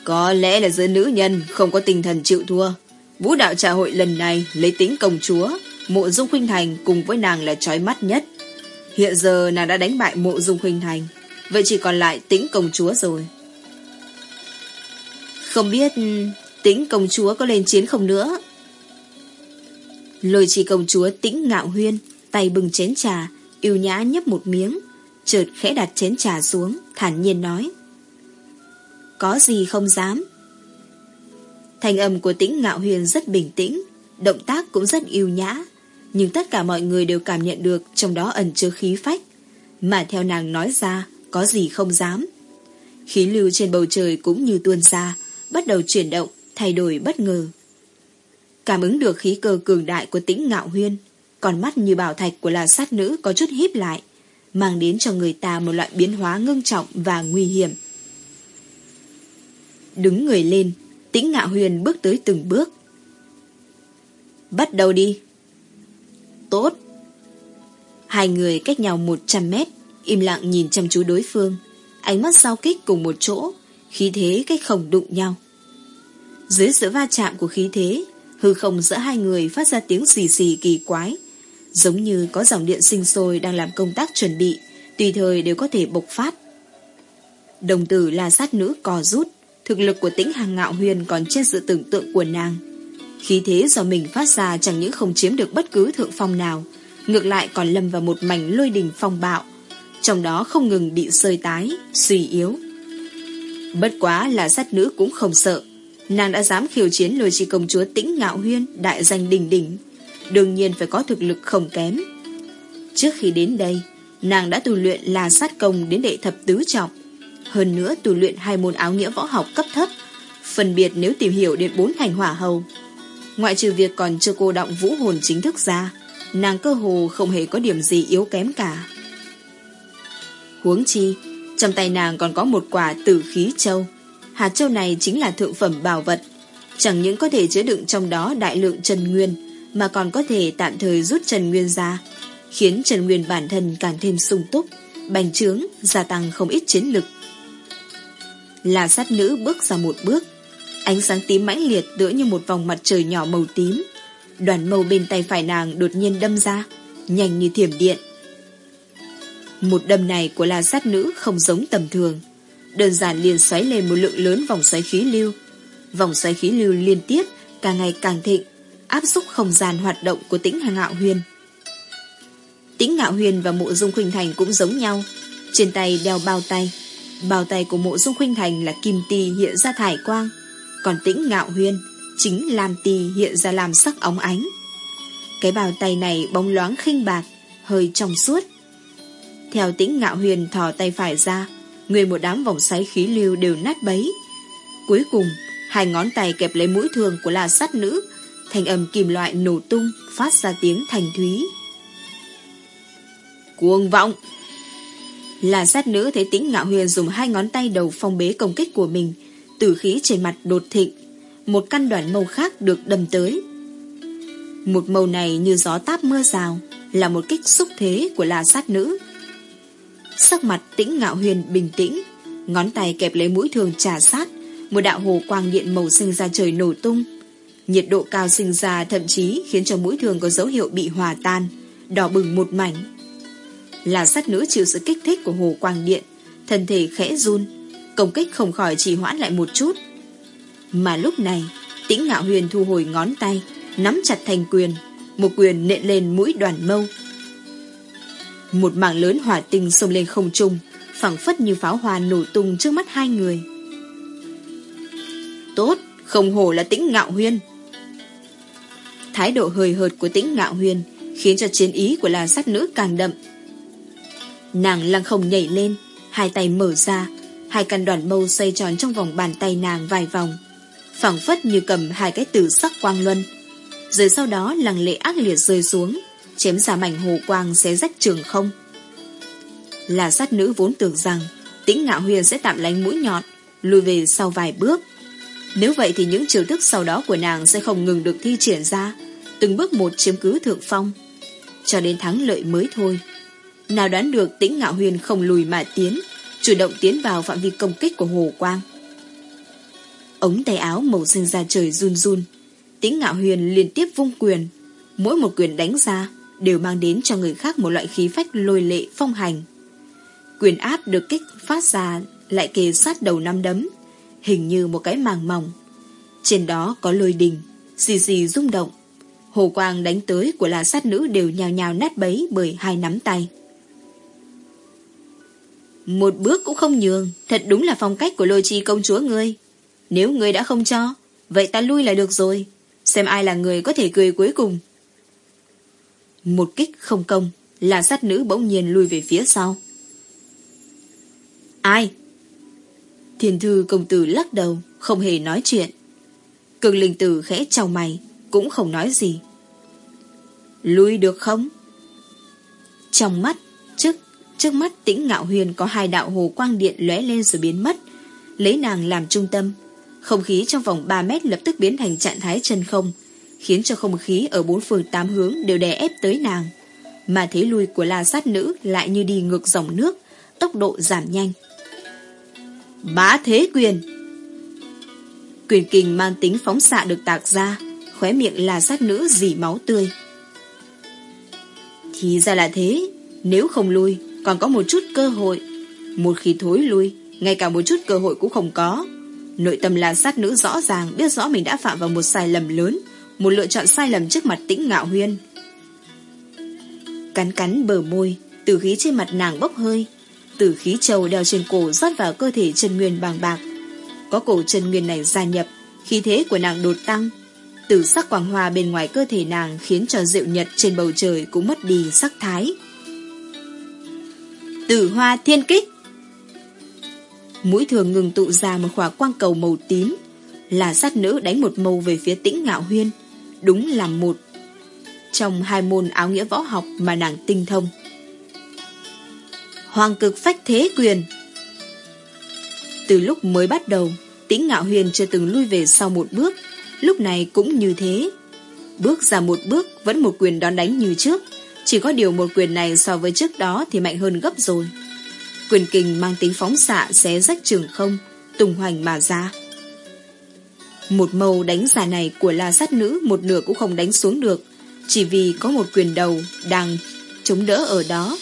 Có lẽ là giữa nữ nhân Không có tinh thần chịu thua. Vũ đạo trà hội lần này lấy tính công chúa, Mộ Dung Khuynh Thành cùng với nàng là trói mắt nhất. Hiện giờ nàng đã đánh bại mộ Dung Khuynh Thành, Vậy chỉ còn lại tĩnh công chúa rồi. Không biết, tĩnh công chúa có lên chiến không nữa. Lôi chỉ công chúa tĩnh ngạo huyên, tay bừng chén trà, yêu nhã nhấp một miếng, chợt khẽ đặt chén trà xuống, thản nhiên nói. Có gì không dám. Thành âm của tĩnh ngạo huyền rất bình tĩnh, động tác cũng rất yêu nhã, nhưng tất cả mọi người đều cảm nhận được trong đó ẩn chứa khí phách, mà theo nàng nói ra, có gì không dám. Khí lưu trên bầu trời cũng như tuôn ra, bắt đầu chuyển động, thay đổi bất ngờ. Cảm ứng được khí cơ cường đại của tĩnh ngạo huyên, còn mắt như bảo thạch của là sát nữ có chút híp lại, mang đến cho người ta một loại biến hóa ngưng trọng và nguy hiểm. Đứng người lên, tĩnh ngạo huyền bước tới từng bước. Bắt đầu đi. Tốt. Hai người cách nhau 100 mét, im lặng nhìn chăm chú đối phương, ánh mắt giao kích cùng một chỗ, khí thế cách không đụng nhau. Dưới sự va chạm của khí thế, hư không giữa hai người phát ra tiếng xì xì kỳ quái, giống như có dòng điện sinh sôi đang làm công tác chuẩn bị, tùy thời đều có thể bộc phát. Đồng tử là sát nữ cò rút, thực lực của tĩnh hàng ngạo huyền còn trên sự tưởng tượng của nàng. Khí thế do mình phát ra chẳng những không chiếm được bất cứ thượng phong nào, ngược lại còn lâm vào một mảnh lôi đình phong bạo, trong đó không ngừng bị sơi tái, suy yếu. Bất quá là sát nữ cũng không sợ, Nàng đã dám khiêu chiến lôi chi công chúa tĩnh ngạo huyên Đại danh đình đỉnh Đương nhiên phải có thực lực không kém Trước khi đến đây, nàng đã tu luyện là sát công đến đệ thập tứ trọng. Hơn nữa tu luyện hai môn áo nghĩa võ học cấp thấp, phân biệt nếu tìm hiểu đến bốn thành hỏa hầu. Ngoại trừ việc còn chưa cô động vũ hồn chính thức ra, nàng cơ hồ không hề có điểm gì yếu kém cả. Huống chi, trong tay nàng còn có một quả tử khí châu. Hạt châu này chính là thượng phẩm bảo vật. Chẳng những có thể chứa đựng trong đó đại lượng trần nguyên, mà còn có thể tạm thời rút trần nguyên ra, khiến trần nguyên bản thân càng thêm sung túc, bành trướng, gia tăng không ít chiến lực. Là sát nữ bước ra một bước, ánh sáng tím mãnh liệt tựa như một vòng mặt trời nhỏ màu tím. Đoàn màu bên tay phải nàng đột nhiên đâm ra, nhanh như thiểm điện. Một đâm này của la sát nữ không giống tầm thường. Đơn giản liền xoáy lên một lượng lớn vòng xoáy khí lưu. Vòng xoáy khí lưu liên tiếp, càng ngày càng thịnh, áp xúc không gian hoạt động của tĩnh ngạo huyền. Tĩnh ngạo huyền và mộ dung khuynh thành cũng giống nhau. Trên tay đeo bao tay. Bao tay của mộ dung khuynh thành là kim ti hiện ra thải quang. Còn tĩnh ngạo huyền chính lam ti hiện ra làm sắc óng ánh. Cái bao tay này bóng loáng khinh bạc, hơi trong suốt. Theo tĩnh ngạo huyền thò tay phải ra, người một đám vòng xoáy khí lưu đều nát bấy. Cuối cùng, hai ngón tay kẹp lấy mũi thường của la sát nữ, thành âm kim loại nổ tung, phát ra tiếng thành thúy. Cuồng vọng! Là sát nữ thấy tĩnh ngạo huyền dùng hai ngón tay đầu phong bế công kích của mình, tử khí trên mặt đột thịnh, một căn đoạn màu khác được đâm tới. Một màu này như gió táp mưa rào, là một kích xúc thế của là sát nữ. Sắc mặt tĩnh ngạo huyền bình tĩnh, ngón tay kẹp lấy mũi thường trà sát, một đạo hồ quang điện màu xanh ra trời nổ tung. Nhiệt độ cao sinh ra thậm chí khiến cho mũi thường có dấu hiệu bị hòa tan, đỏ bừng một mảnh. Là sát nữ chịu sự kích thích của hồ quang điện, thân thể khẽ run, công kích không khỏi trì hoãn lại một chút. Mà lúc này, tĩnh ngạo huyền thu hồi ngón tay, nắm chặt thành quyền, một quyền nện lên mũi đoàn mâu. Một mảng lớn hỏa tinh xông lên không trung, phẳng phất như pháo hoa nổ tung trước mắt hai người. Tốt, không hổ là tĩnh ngạo huyên. Thái độ hời hợt của tĩnh ngạo huyên khiến cho chiến ý của là sát nữ càng đậm. Nàng lăng không nhảy lên, hai tay mở ra, hai căn đoàn mâu xoay tròn trong vòng bàn tay nàng vài vòng, phẳng phất như cầm hai cái tử sắc quang luân. Rồi sau đó lăng lệ ác liệt rơi xuống, chém ra mảnh hồ quang xé rách trường không. Là sát nữ vốn tưởng rằng tĩnh ngạo huyền sẽ tạm lánh mũi nhọn, lùi về sau vài bước. Nếu vậy thì những chiêu thức sau đó của nàng sẽ không ngừng được thi triển ra, từng bước một chiếm cứ thượng phong, cho đến thắng lợi mới thôi. Nào đoán được tĩnh ngạo huyền không lùi mà tiến, chủ động tiến vào phạm vi công kích của hồ quang. Ống tay áo màu xanh ra trời run run, tĩnh ngạo huyền liên tiếp vung quyền, mỗi một quyền đánh ra đều mang đến cho người khác một loại khí phách lôi lệ phong hành. Quyền áp được kích phát ra lại kề sát đầu năm đấm, hình như một cái màng mỏng. Trên đó có lôi đình, xì xì rung động. Hồ quang đánh tới của là sát nữ đều nhào nhào nát bấy bởi hai nắm tay. Một bước cũng không nhường, thật đúng là phong cách của lôi chi công chúa ngươi. Nếu ngươi đã không cho, vậy ta lui là được rồi. Xem ai là người có thể cười cuối cùng. Một kích không công, là sát nữ bỗng nhiên lui về phía sau. Ai? Thiên thư công tử lắc đầu, không hề nói chuyện. Cường linh tử khẽ chào mày, cũng không nói gì. Lui được không? Trong mắt, trước, trước mắt tĩnh ngạo huyền có hai đạo hồ quang điện lóe lên rồi biến mất, lấy nàng làm trung tâm. Không khí trong vòng 3 mét lập tức biến thành trạng thái chân không, khiến cho không khí ở bốn phương tám hướng đều đè ép tới nàng. Mà thế lui của la sát nữ lại như đi ngược dòng nước, tốc độ giảm nhanh. Bá thế quyền Quyền kình mang tính phóng xạ được tạc ra, khóe miệng là sát nữ dì máu tươi. Thì ra là thế, nếu không lui, còn có một chút cơ hội. Một khi thối lui, ngay cả một chút cơ hội cũng không có. Nội tâm là sát nữ rõ ràng biết rõ mình đã phạm vào một sai lầm lớn, một lựa chọn sai lầm trước mặt tĩnh ngạo huyên. Cắn cắn bờ môi, tử khí trên mặt nàng bốc hơi, tử khí trầu đeo trên cổ rót vào cơ thể chân nguyên bàng bạc. Có cổ chân nguyên này gia nhập, khí thế của nàng đột tăng. Tử sắc quang hoa bên ngoài cơ thể nàng khiến cho rượu nhật trên bầu trời cũng mất đi sắc thái. Tử hoa thiên kích Mũi thường ngừng tụ ra một khỏa quang cầu màu tím Là sát nữ đánh một mâu về phía tĩnh ngạo huyên Đúng là một. Trong hai môn áo nghĩa võ học mà nàng tinh thông. Hoàng cực phách thế quyền. Từ lúc mới bắt đầu, Tĩnh ngạo huyền chưa từng lui về sau một bước. Lúc này cũng như thế. Bước ra một bước Vẫn một quyền đón đánh như trước. Chỉ có điều một quyền này so với trước đó Thì mạnh hơn gấp rồi. Quyền kình mang tính phóng xạ Xé rách trường không Tùng hoành mà ra. Một màu đánh giả này của la sát nữ Một nửa cũng không đánh xuống được. Chỉ vì có một quyền đầu Đang chống đỡ ở đó,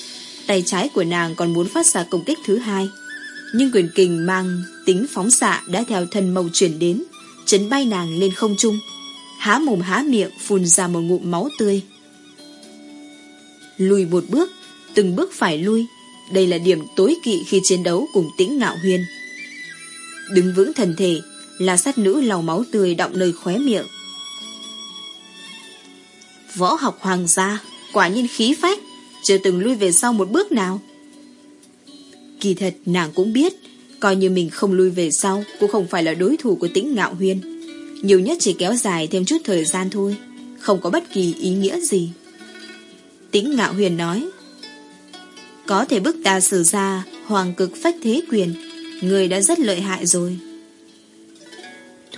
Tay trái của nàng còn muốn phát ra công kích thứ hai. Nhưng quyền kình mang tính phóng xạ Đã theo thân màu chuyển đến, Chấn bay nàng lên không trung, Há mồm há miệng phun ra một ngụm máu tươi. Lùi một bước, Từng bước phải lui, Đây là điểm tối kỵ khi chiến đấu cùng tĩnh ngạo huyên. Đứng vững thần thể là sát nữ lau máu tươi động nơi khóe miệng. Võ học hoàng gia, Quả nhiên khí phách, Chưa từng lui về sau một bước nào. Kỳ thật, nàng cũng biết, Coi như mình không lui về sau Cũng không phải là đối thủ của tĩnh ngạo huyên. Nhiều nhất chỉ kéo dài thêm chút thời gian thôi, Không có bất kỳ ý nghĩa gì. Tĩnh ngạo huyền nói, Có thể bức ta sử ra Hoàng cực phách thế quyền, Người đã rất lợi hại rồi.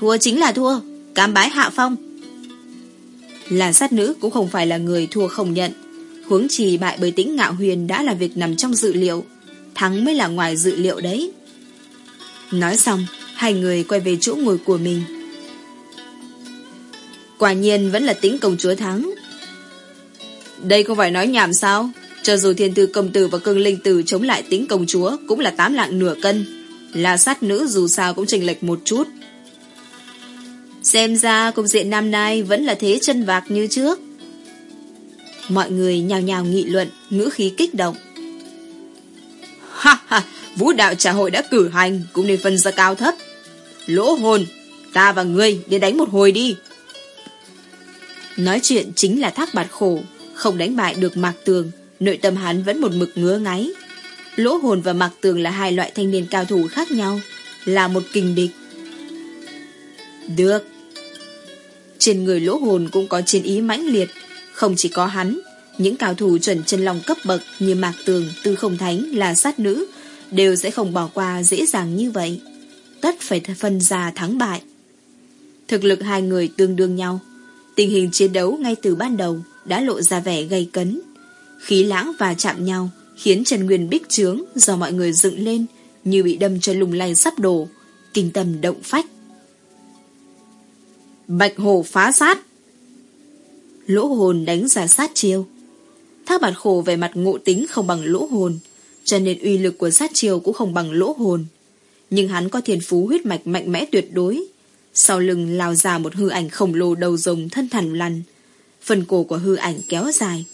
Thua chính là thua. Cám bái hạ phong. Là sát nữ cũng không phải là người thua không nhận. Huống trì bại bởi tĩnh ngạo huyền Đã là việc nằm trong dự liệu. Thắng mới là ngoài dự liệu đấy. Nói xong Hai người quay về chỗ ngồi của mình. Quả nhiên vẫn là tính công chúa thắng. Đây không phải nói nhảm sao? Cho dù thiên tư công tử và cương linh tử Chống lại tính công chúa Cũng là tám lạng nửa cân. Là sát nữ dù sao cũng chênh lệch một chút Xem ra cục diện năm nay Vẫn là thế chân vạc như trước. Mọi người nhào nhào nghị luận, Ngữ khí kích động. Ha ha, Vũ đạo trà hội đã cử hành, Cũng nên phân ra cao thấp. Lỗ hồn, Ta và ngươi đi đánh một hồi đi. Nói chuyện chính là thác bạt khổ, Không đánh bại được mạc tường, Nội tâm hắn vẫn một mực ngứa ngáy. Lỗ hồn và mạc tường là hai loại thanh niên cao thủ khác nhau, Là một kình địch. Được. Trên người lỗ hồn cũng có chiến ý mãnh liệt Không chỉ có hắn Những cao thủ chuẩn chân long cấp bậc Như mạc tường, tư không thánh là sát nữ đều sẽ không bỏ qua dễ dàng như vậy. Tất phải phân ra thắng bại. Thực lực hai người tương đương nhau. Tình hình chiến đấu ngay từ ban đầu đã lộ ra vẻ gây cấn. Khí lãng và chạm nhau khiến Trần Nguyên bích trướng do mọi người dựng lên như bị đâm cho lùng lay sắp đổ, kinh tâm động phách. Bạch hồ phá sát Lỗ hồn đánh ra sát chiêu Thác bạt khổ về mặt ngộ tính không bằng lỗ hồn, cho nên uy lực của sát chiêu cũng không bằng lỗ hồn. Nhưng hắn có thiên phú huyết mạch mạnh mẽ tuyệt đối. Sau lưng lao ra một hư ảnh khổng lồ đầu rồng thân thẳng lằn. Phần cổ của hư ảnh kéo dài.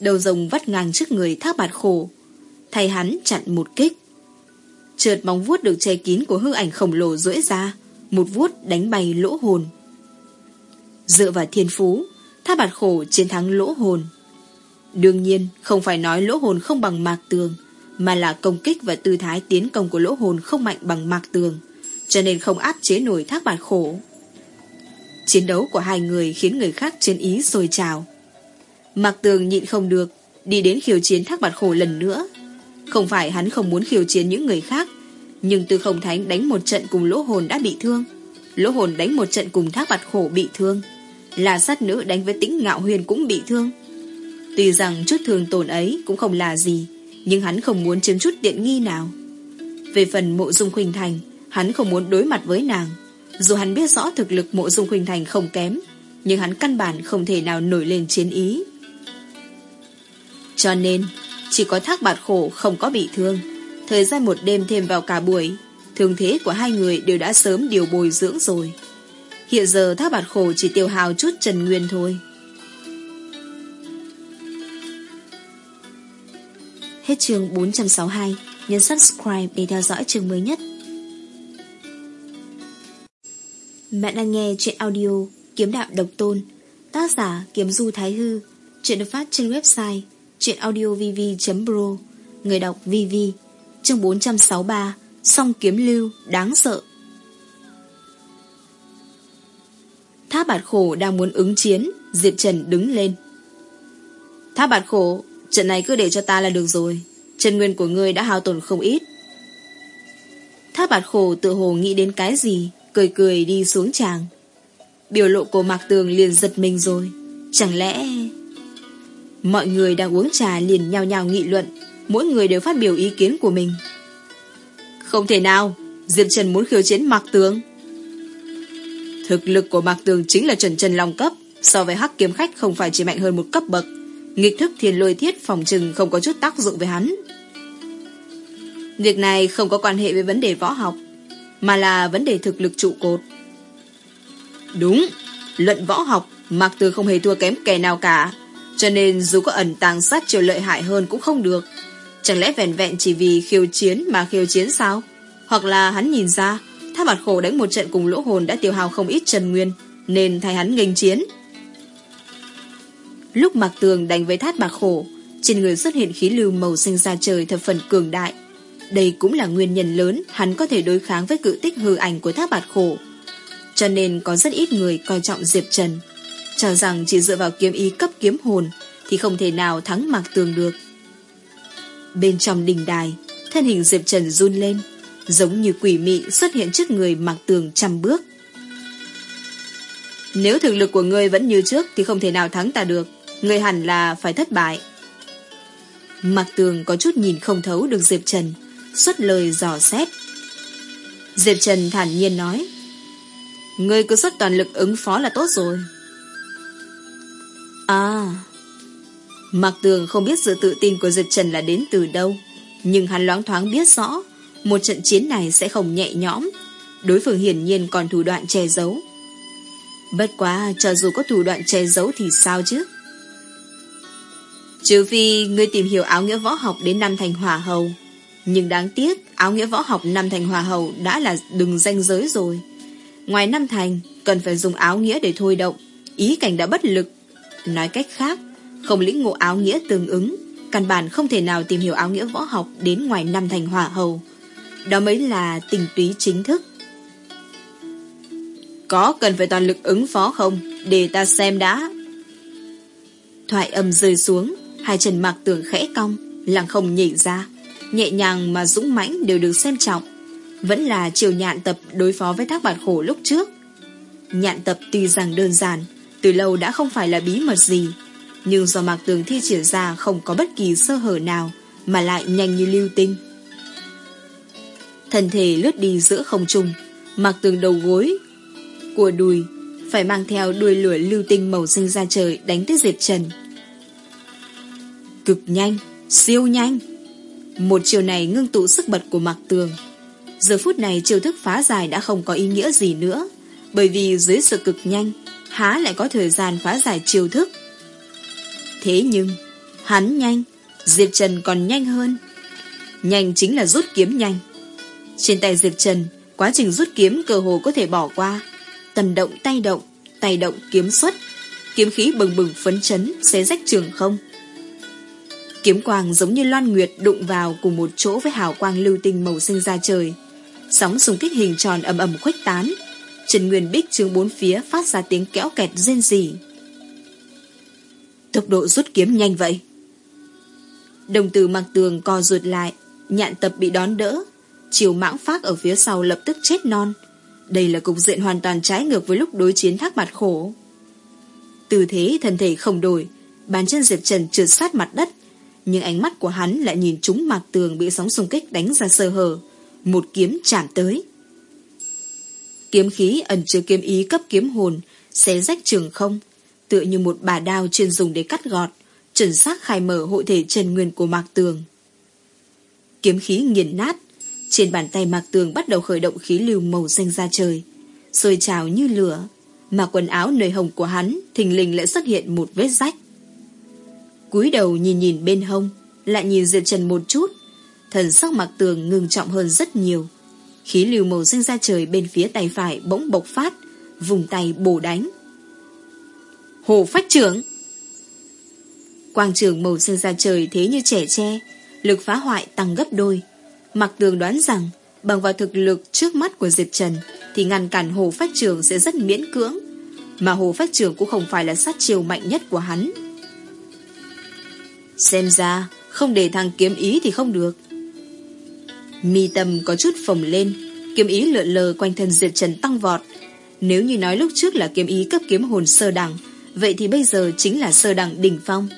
Đầu rồng vắt ngang trước người thác bạt khổ. Thay hắn chặn một kích. Trượt móng vuốt được che kín của hư ảnh khổng lồ rưỡi ra. Một vuốt đánh bay lỗ hồn. Dựa vào thiên phú, thác bạt khổ chiến thắng lỗ hồn. Đương nhiên, không phải nói lỗ hồn không bằng mạc tường, mà là công kích và tư thái tiến công của lỗ hồn không mạnh bằng mạc tường, cho nên không áp chế nổi thác bạt khổ. Chiến đấu của hai người khiến người khác chiến ý sôi trào. Mạc tường nhịn không được, đi đến khiêu chiến thác bạt khổ lần nữa. Không phải hắn không muốn khiêu chiến những người khác, nhưng tư không thánh đánh một trận cùng lỗ hồn đã bị thương. Lỗ hồn đánh một trận cùng thác bạt khổ bị thương. Là sát nữ đánh với tĩnh ngạo huyền cũng bị thương. Tuy rằng chút thương tổn ấy cũng không là gì, nhưng hắn không muốn chiếm chút tiện nghi nào. Về phần mộ dung khuynh thành, hắn không muốn đối mặt với nàng. Dù hắn biết rõ thực lực mộ dung khuynh thành không kém, nhưng hắn căn bản không thể nào nổi lên chiến ý. Cho nên, chỉ có thác bạt khổ không có bị thương. Thời gian một đêm thêm vào cả buổi, thương thế của hai người đều đã sớm điều bồi dưỡng rồi. Hiện giờ thác bạt khổ chỉ tiêu hào chút trần nguyên thôi. Hết chương 462, nhấn subscribe để theo dõi chương mới nhất. Bạn đang nghe chuyện audio Kiếm Đạo Độc Tôn, tác giả Kiếm Du Thái Hư, chuyện được phát trên website chuyenaudiovv.pro, Người đọc vv Chương 463 Song kiếm lưu đáng sợ Tháp bạt khổ đang muốn ứng chiến, Diệp Trần đứng lên. Tháp bạt khổ, Trận này cứ để cho ta là được rồi. Chân nguyên của ngươi đã hao tổn không ít. Tháp bạt khổ tự hồ nghĩ đến cái gì, Cười cười đi xuống tràng. Biểu lộ của Mạc Tường liền giật mình rồi. Chẳng lẽ Mọi người đang uống trà liền nhao nhao nghị luận, Mỗi người đều phát biểu ý kiến của mình? Không thể nào, Diệp Trần muốn khiêu chiến Mạc Tường. Thực lực của Mạc Tường chính là trần trần long cấp, So với hắc kiếm khách không phải chỉ mạnh hơn một cấp bậc. Nghịch thức thiên lôi thiết phòng trừng không có chút tác dụng với hắn. Việc này không có quan hệ với vấn đề võ học, Mà là vấn đề thực lực trụ cột. Đúng, Luận võ học, Mạc Tường không hề thua kém kẻ nào cả, Cho nên dù có ẩn tàng sát chiều lợi hại hơn cũng không được. Chẳng lẽ vẹn vẹn chỉ vì khiêu chiến mà khiêu chiến sao? Hoặc là hắn nhìn ra Tháp mặt khổ đánh một trận cùng lỗ hồn đã tiêu hao không ít trần nguyên, Nên thay hắn nghênh chiến. Lúc Mạc Tường đánh với thát bạc khổ, Trên người xuất hiện khí lưu màu xanh ra trời thập phần cường đại. Đây cũng là nguyên nhân lớn Hắn có thể đối kháng với cự tích hư ảnh của tháp Bạt khổ. Cho nên có rất ít người coi trọng Diệp Trần. Cho rằng chỉ dựa vào kiếm ý cấp kiếm hồn Thì không thể nào thắng Mạc Tường được. Bên trong đình đài, Thân hình Diệp Trần run lên. Giống như quỷ mị xuất hiện trước người Mạc Tường trăm bước. Nếu thực lực của ngươi vẫn như trước Thì không thể nào thắng ta được. Ngươi hẳn là phải thất bại. Mạc Tường có chút nhìn không thấu được Diệp Trần, Xuất lời dò xét. Diệp Trần thản nhiên nói, Ngươi cứ xuất toàn lực ứng phó là tốt rồi. À Mạc Tường không biết sự tự tin của Diệp Trần là đến từ đâu, Nhưng hắn loáng thoáng biết rõ một trận chiến này sẽ không nhẹ nhõm. Đối phương hiển nhiên còn thủ đoạn che giấu. Bất quá, cho dù có thủ đoạn che giấu thì sao chứ? Trừ phi ngươi tìm hiểu áo nghĩa võ học đến năm thành hỏa hầu. Nhưng đáng tiếc, áo nghĩa võ học năm thành hỏa hầu đã là đừng danh giới rồi. Ngoài năm thành, Cần phải dùng áo nghĩa để thôi động. Ý cảnh đã bất lực. Nói cách khác, Không lĩnh ngộ áo nghĩa tương ứng, Căn bản không thể nào tìm hiểu áo nghĩa võ học Đến ngoài năm thành hỏa hầu. Đó mới là tình túy chính thức. Có cần phải toàn lực ứng phó không? Để ta xem đã. Thoại âm rơi xuống, Hai chân mạc tường khẽ cong Lặng không nhảy ra. Nhẹ nhàng mà dũng mãnh đều được xem trọng. Vẫn là chiều nhạn tập đối phó với thác bạt khổ lúc trước. Nhạn tập tuy rằng đơn giản, Từ lâu đã không phải là bí mật gì. Nhưng do mạc tường thi triển ra Không có bất kỳ sơ hở nào, Mà lại nhanh như lưu tinh. Thân thể lướt đi giữa không trung mặc tường đầu gối Của đùi Phải mang theo đuôi lửa lưu tinh màu xanh ra trời Đánh tới diệt trần Cực nhanh, siêu nhanh. Một chiều này ngưng tụ sức bật của mặc Tường. Giờ phút này chiêu thức phá giải đã không có ý nghĩa gì nữa, bởi vì dưới sự cực nhanh, há lại có thời gian phá giải chiêu thức. Thế nhưng, hắn nhanh, Diệp Trần còn nhanh hơn. Nhanh chính là rút kiếm nhanh. Trên tay Diệp Trần, quá trình rút kiếm cơ hồ có thể bỏ qua. Tần động tay động, tay động kiếm xuất, kiếm khí bừng bừng phấn chấn, xé rách trường không. Kiếm quang giống như loan nguyệt đụng vào cùng một chỗ với hào quang lưu tinh màu xanh ra trời. Sóng xung kích hình tròn ầm ầm khuếch tán. Trần Nguyên Bích trương bốn phía phát ra tiếng kéo kẹt rên rỉ. Tốc độ rút kiếm nhanh vậy. Đồng từ mặc tường co ruột lại, nhạn tập bị đón đỡ. Chiều mãng phát ở phía sau lập tức chết non. Đây là cục diện hoàn toàn trái ngược với lúc đối chiến thác mặt khổ. Tư thế thân thể không đổi, bàn chân Diệp Trần trượt sát mặt đất, nhưng ánh mắt của hắn lại nhìn trúng mạc tường bị sóng xung kích đánh ra sơ hở. Một kiếm chạm tới. Kiếm khí ẩn chứa kiếm ý cấp kiếm hồn, xé rách trường không, tựa như một bà đao chuyên dùng để cắt gọt, chuẩn xác khai mở hội thể trần nguyên của mạc tường. Kiếm khí nghiền nát, trên bàn tay mạc tường bắt đầu khởi động khí lưu màu xanh ra trời, sôi trào như lửa, mà quần áo nơi hồng của hắn thình lình lại xuất hiện một vết rách cúi đầu nhìn nhìn bên hông, lại nhìn Diệp Trần một chút. Thần sắc mặc tường ngừng trọng hơn rất nhiều. Khí lưu màu xanh ra trời bên phía tay phải bỗng bộc phát, vùng tay bổ đánh. Hồ phách trưởng! Quang trường màu xanh ra trời thế như trẻ tre, lực phá hoại tăng gấp đôi. Mặc tường đoán rằng, bằng vào thực lực trước mắt của Diệp Trần, thì ngăn cản Hồ phát Trường sẽ rất miễn cưỡng. Mà Hồ phát Trường cũng không phải là sát chiều mạnh nhất của hắn. Xem ra, không để thằng kiếm ý thì không được. Mi tâm có chút phồng lên, kiếm ý lượn lờ quanh thân Diệp Trần tăng vọt. Nếu như nói lúc trước là kiếm ý cấp kiếm hồn sơ đẳng, vậy thì bây giờ chính là sơ đẳng đỉnh phong.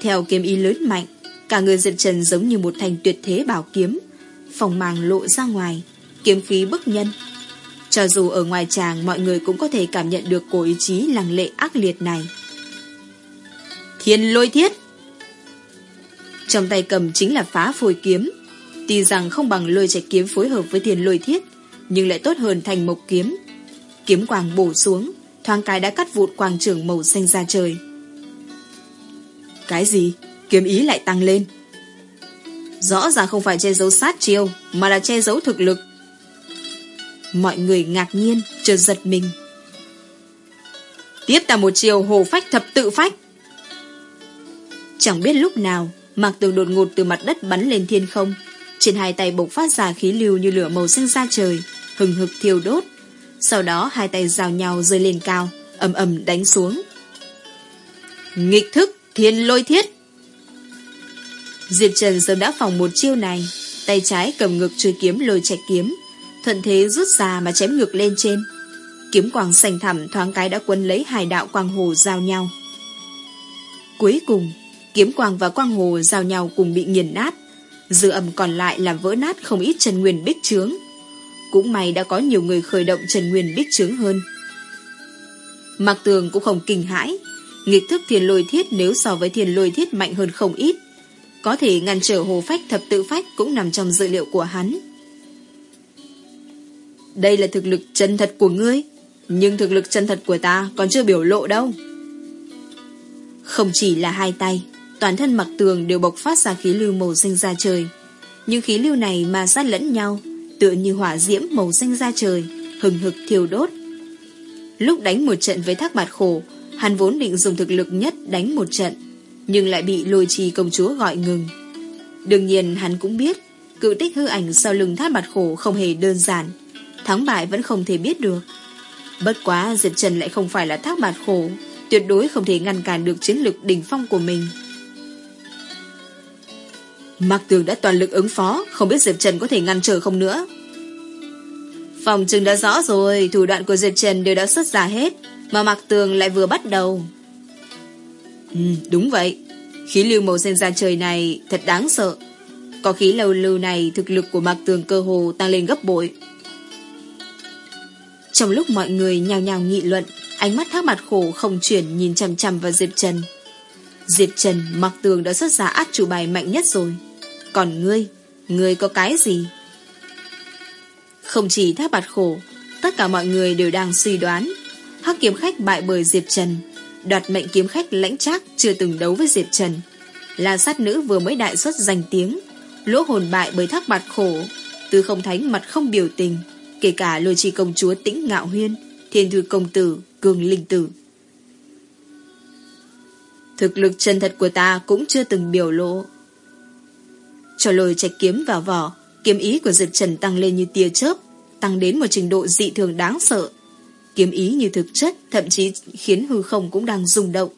Theo kiếm ý lớn mạnh, cả người Diệp Trần giống như một thành tuyệt thế bảo kiếm, phòng màng lộ ra ngoài, kiếm khí bức nhân. Cho dù ở ngoài tràng mọi người cũng có thể cảm nhận được cổ ý chí lăng lệ ác liệt này. Thiên lôi thiết Trong tay cầm chính là phá phôi kiếm, Tuy rằng không bằng lôi chạy kiếm phối hợp với thiên lôi thiết, nhưng lại tốt hơn thành mộc kiếm. Kiếm quàng bổ xuống, thoáng cái đã cắt vụt quang trưởng màu xanh ra trời. Cái gì? Kiếm ý lại tăng lên. Rõ ràng không phải che giấu sát chiêu, mà là che giấu thực lực. Mọi người ngạc nhiên, chợt giật mình. Tiếp là một chiều hồ phách thập tự phách. Chẳng biết lúc nào, Mạc Tường đột ngột từ mặt đất bắn lên thiên không, trên hai tay bộc phát ra khí lưu như lửa màu xanh ra trời, hừng hực thiêu đốt. Sau đó hai tay rào nhau rơi lên cao, ầm ầm đánh xuống. Nghịch thức thiên lôi thiết Diệp Trần sớm đã phòng một chiêu này, tay trái cầm ngực chuôi kiếm lôi chạy kiếm, thuận thế rút ra mà chém ngược lên trên. Kiếm quang sành thẳm thoáng cái đã quấn lấy hai đạo quang hồ giao nhau. Cuối cùng, kiếm quang và quang hồ giao nhau cùng bị nghiền nát, dư âm còn lại làm vỡ nát không ít Trần Nguyên bích trướng. Cũng may đã có nhiều người khởi động Trần Nguyên bích trướng hơn. Mạc Tường cũng không kinh hãi, nghịch thức thiền lôi thiết nếu so với thiền lôi thiết mạnh hơn không ít. Có thể ngăn trở hồ phách thập tự phách cũng nằm trong dự liệu của hắn. Đây là thực lực chân thật của ngươi, nhưng thực lực chân thật của ta còn chưa biểu lộ đâu. Không chỉ là hai tay, toàn thân mặc tường đều bộc phát ra khí lưu màu xanh ra trời. Nhưng khí lưu này mà sát lẫn nhau, tựa như hỏa diễm màu xanh ra trời, hừng hực thiêu đốt. Lúc đánh một trận với thác bạt khổ, hắn vốn định dùng thực lực nhất đánh một trận, nhưng lại bị lôi trì công chúa gọi ngừng. Đương nhiên hắn cũng biết, cự tích hư ảnh sau lưng tháp bạt khổ không hề đơn giản, thắng bại vẫn không thể biết được. Bất quá Diệp Trần lại không phải là thác bạt khổ, tuyệt đối không thể ngăn cản được chiến lực đỉnh phong của mình. Mạc Tường đã toàn lực ứng phó, không biết Diệp Trần có thể ngăn trở không nữa. Phòng trừng đã rõ rồi, thủ đoạn của Diệp Trần đều đã xuất ra hết, mà Mạc Tường lại vừa bắt đầu. Ừ, đúng vậy. Khí lưu màu xanh ra trời này thật đáng sợ. Có khí lâu lưu này, thực lực của Mạc Tường cơ hồ tăng lên gấp bội. Trong lúc mọi người nhào nhào nghị luận, ánh mắt thác mặt khổ không chuyển nhìn chằm chằm vào Diệp Trần. Diệp Trần mặc tường đã xuất ra át chủ bài mạnh nhất rồi. Còn ngươi, ngươi có cái gì? Không chỉ thác bạt khổ, tất cả mọi người đều đang suy đoán. Hắc kiếm khách bại bởi Diệp Trần, đoạt mệnh kiếm khách lãnh trác chưa từng đấu với Diệp Trần. Là sát nữ vừa mới đại xuất danh tiếng, lỗ hồn bại bởi thác bạt khổ, từ không thánh mặt không biểu tình, kể cả lôi trì công chúa tĩnh ngạo huyên, thiên thư công tử, cường linh tử. Thực lực chân thật của ta cũng chưa từng biểu lộ. Cho lôi chạy kiếm vào vỏ, kiếm ý của Diệp Trần tăng lên như tia chớp, tăng đến một trình độ dị thường đáng sợ. Kiếm ý như thực chất, thậm chí khiến hư không cũng đang rung động.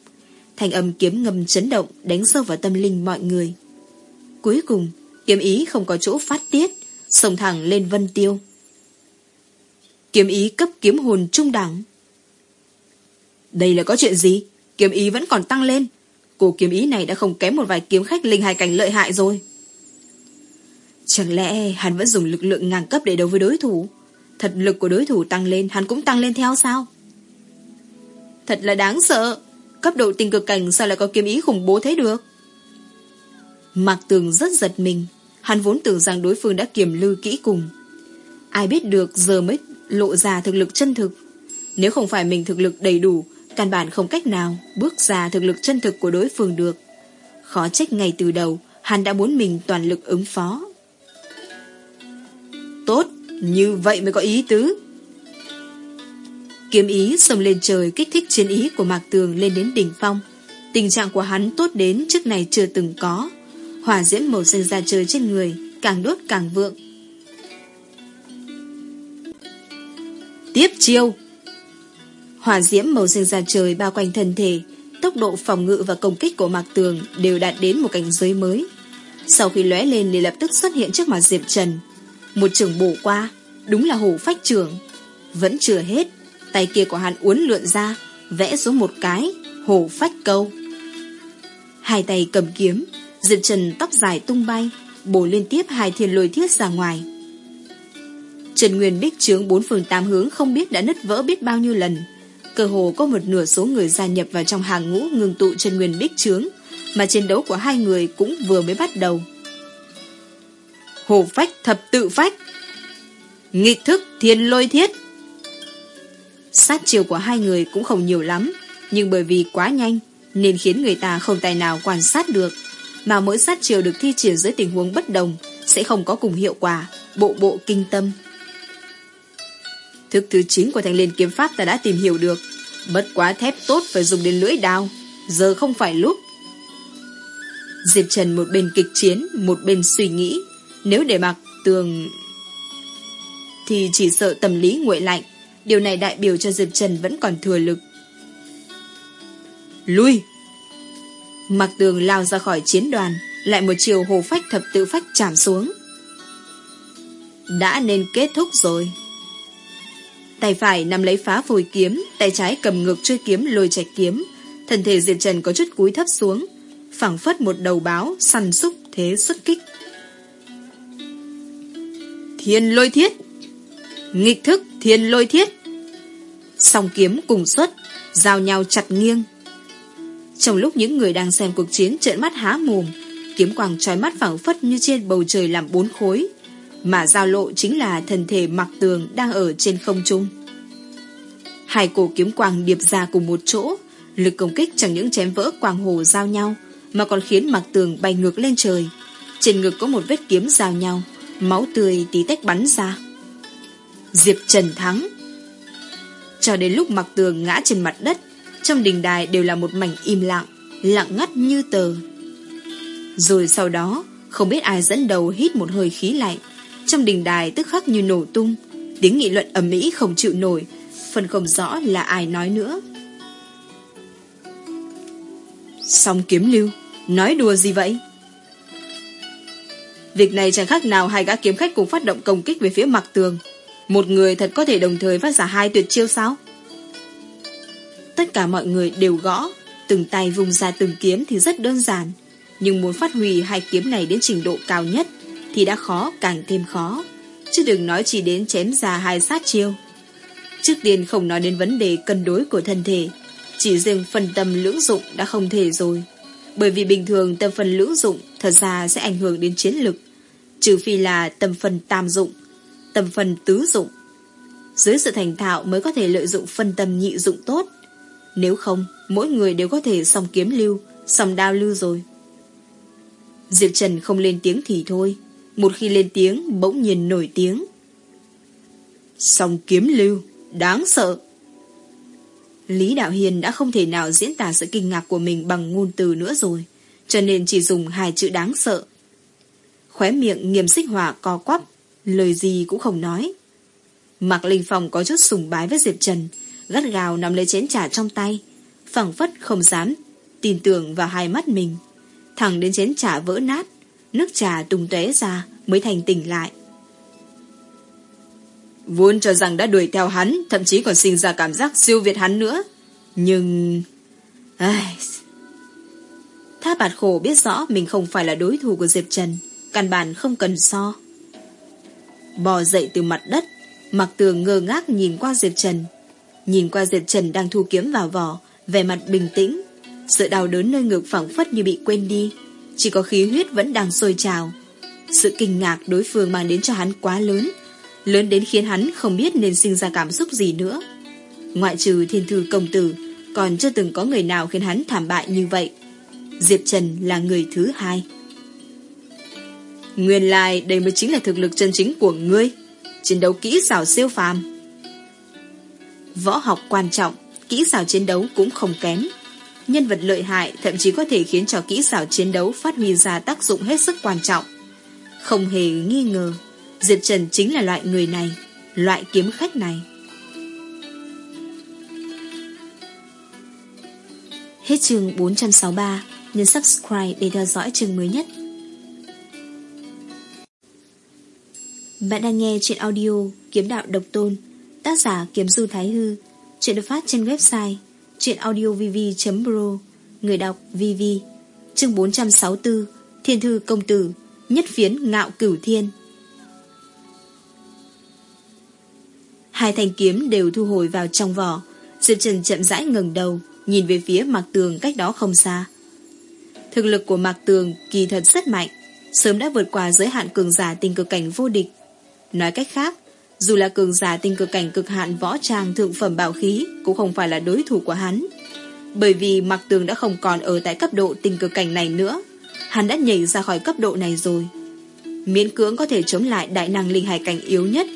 Thành âm kiếm ngầm chấn động, đánh sâu vào tâm linh mọi người. Cuối cùng, kiếm ý không có chỗ phát tiết, sông thẳng lên vân tiêu. Kiếm ý cấp kiếm hồn trung đẳng. Đây là có chuyện gì? Kiếm ý vẫn còn tăng lên. Cô kiếm ý này đã không kém một vài kiếm khách linh hài cảnh lợi hại rồi. Chẳng lẽ hắn vẫn dùng lực lượng ngang cấp để đấu với đối thủ? Thật lực của đối thủ tăng lên, hắn cũng tăng lên theo sao? Thật là đáng sợ. Cấp độ tình cực cảnh sao lại có kiếm ý khủng bố thế được? Mạc Tường rất giật mình. Hắn vốn tưởng rằng đối phương đã kiềm lư kỹ cùng. Ai biết được giờ mới lộ ra thực lực chân thực. Nếu không phải mình thực lực đầy đủ, căn bản không cách nào bước ra thực lực chân thực của đối phương được. Khó trách ngay từ đầu, hắn đã muốn mình toàn lực ứng phó. Tốt, như vậy mới có ý tứ. Kiếm ý sông lên trời kích thích chiến ý của Mạc Tường lên đến đỉnh phong. Tình trạng của hắn tốt đến trước này chưa từng có. Hỏa diễm màu xanh ra trời trên người, Càng đốt càng vượng Tiếp chiêu Hỏa diễm màu xanh ra trời bao quanh thân thể, Tốc độ phòng ngự và công kích của Mạc Tường Đều đạt đến một cảnh giới mới Sau khi lóe lên thì lập tức xuất hiện trước mặt Diệp Trần một trường bổ qua, Đúng là hổ phách trường Vẫn chưa hết, Tay kia của hắn uốn lượn ra, Vẽ xuống một cái, Hổ phách câu. Hai tay cầm kiếm, Diệp Trần tóc dài tung bay, Bổ liên tiếp hai thiên lôi thiết ra ngoài. Trần Nguyên bích trướng bốn phường tám hướng Không biết đã nứt vỡ biết bao nhiêu lần. Cơ hồ có một nửa số người gia nhập vào trong hàng ngũ ngừng tụ Trần Nguyên bích trướng Mà chiến đấu của hai người cũng vừa mới bắt đầu. Hồ phách, thập tự phách. Nghịch thức, thiên lôi thiết. Sát chiều của hai người cũng không nhiều lắm, Nhưng bởi vì quá nhanh, Nên khiến người ta không tài nào quan sát được. Mà mỗi sát chiều được thi triển dưới tình huống bất đồng, Sẽ không có cùng hiệu quả, Bộ bộ kinh tâm. Thức thứ chính của thanh liên kiếm pháp ta đã tìm hiểu được. Bất quá thép tốt phải dùng đến lưỡi đao, Giờ không phải lúc. Diệp Trần một bên kịch chiến, Một bên suy nghĩ. Nếu để mặc tường Thì chỉ sợ tâm lý nguội lạnh. Điều này đại biểu cho Diệp Trần vẫn còn thừa lực. Lui! Mặc tường lao ra khỏi chiến đoàn, Lại một chiều hồ phách thập tự phách chạm xuống. Đã nên kết thúc rồi. Tay phải nắm lấy phá phôi kiếm, Tay trái cầm ngược chuôi kiếm lôi chạy kiếm. Thân thể Diệp Trần có chút cúi thấp xuống phẳng phất một đầu báo Săn súc thế xuất kích. Thiên lôi thiết. Nghịch thức thiên lôi thiết. Song kiếm cùng xuất, Giao nhau chặt nghiêng. Trong lúc những người đang xem cuộc chiến trợn mắt há mồm, Kiếm quang trói mắt phẳng phất như trên bầu trời làm bốn khối, Mà giao lộ chính là thần thể mặc tường Đang ở trên không trung. Hai cổ kiếm quang điệp ra cùng một chỗ, Lực công kích chẳng những chém vỡ quang hồ giao nhau, Mà còn khiến mặc tường bay ngược lên trời. Trên ngực có một vết kiếm giao nhau. Máu tươi tí tách bắn ra. Diệp Trần thắng. Cho đến lúc mặc tường ngã trên mặt đất, Trong đình đài đều là một mảnh im lặng Lặng ngắt như tờ. Rồi sau đó, Không biết ai dẫn đầu hít một hơi khí lạnh, Trong đình đài tức khắc như nổ tung, Tiếng nghị luận ầm ĩ không chịu nổi, Phần không rõ là ai nói nữa. Xong kiếm lưu, Nói đùa gì vậy? Việc này chẳng khác nào hai gã kiếm khách cùng phát động công kích về phía mặt tường một người thật có thể đồng thời phát ra hai tuyệt chiêu sao? Tất cả mọi người đều gõ, từng tay vùng ra từng kiếm thì rất đơn giản. Nhưng muốn phát huy hai kiếm này đến trình độ cao nhất thì đã khó càng thêm khó. Chứ đừng nói chỉ đến chém ra hai sát chiêu. Trước tiên không nói đến vấn đề cân đối của thân thể, chỉ riêng phần tâm lưỡng dụng đã không thể rồi. Bởi vì bình thường tâm phần lưỡng dụng thật ra sẽ ảnh hưởng đến chiến lực, trừ phi là tầm phần tam dụng tầm phần tứ dụng. Dưới sự thành thạo mới có thể lợi dụng phân tâm nhị dụng tốt. Nếu không, mỗi người đều có thể song kiếm lưu, song đao lưu rồi. Diệp Trần không lên tiếng thì thôi. Một khi lên tiếng, bỗng nhiên nổi tiếng. Song kiếm lưu, đáng sợ. Lý Đạo Hiền đã không thể nào diễn tả sự kinh ngạc của mình bằng ngôn từ nữa rồi, cho nên chỉ dùng hai chữ đáng sợ. Khóe miệng nghiêm xích hỏa co quắp, lời gì cũng không nói. Mạc Linh Phong có chút sùng bái với Diệp Trần, gắt gào nắm lấy chén trà trong tay, phẳng phất không dám, tin tưởng vào hai mắt mình. Thẳng đến chén trà vỡ nát, nước trà tung tóe ra mới thành tỉnh lại. Vốn cho rằng đã đuổi theo hắn, thậm chí còn sinh ra cảm giác siêu việt hắn nữa. Nhưng... Ai... Tháp bạt khổ biết rõ mình không phải là đối thủ của Diệp Trần, căn bản không cần so. Bò dậy từ mặt đất Mặc tường ngơ ngác nhìn qua Diệp Trần. Nhìn qua Diệp Trần đang thu kiếm vào vỏ Vẻ mặt bình tĩnh Sự đau đớn nơi ngực phẳng phất như bị quên đi. Chỉ có khí huyết vẫn đang sôi trào. Sự kinh ngạc đối phương mang đến cho hắn quá lớn Lớn đến khiến hắn không biết nên sinh ra cảm xúc gì nữa. Ngoại trừ thiên thư công tử Còn chưa từng có người nào khiến hắn thảm bại như vậy. Diệp Trần là người thứ hai Nguyên lai đây mới chính là thực lực chân chính của ngươi Chiến đấu kỹ xảo siêu phàm Võ học quan trọng Kỹ xảo chiến đấu cũng không kém nhân vật lợi hại thậm chí có thể khiến cho kỹ xảo chiến đấu phát huy ra tác dụng hết sức quan trọng. Không hề nghi ngờ, Diệp Trần chính là loại người này, loại kiếm khách này. Hết chương 463, nhấn subscribe để theo dõi chương mới nhất. Bạn đang nghe chuyện audio Kiếm Đạo Độc Tôn, tác giả Kiếm Du Thái Hư, chuyện được phát trên website chuyenaudiovv.pro, Người đọc VV Chương 464 Thiên thư công tử Nhất phiến ngạo cửu thiên. Hai thanh kiếm đều thu hồi vào trong vỏ. Diệp Trần chậm rãi ngẩng đầu Nhìn về phía mặt tường cách đó không xa. Thực lực của mạc tường Kỳ thật rất mạnh Sớm đã vượt qua giới hạn cường giả tình cực cảnh vô địch Nói cách khác dù là cường giả tinh cực cảnh cực hạn võ trang thượng phẩm bảo khí cũng không phải là đối thủ của hắn. Bởi vì Mạc Tường đã không còn ở tại cấp độ tinh cực cảnh này nữa. Hắn đã nhảy ra khỏi cấp độ này rồi. Miễn cưỡng có thể chống lại đại năng linh hải cảnh yếu nhất.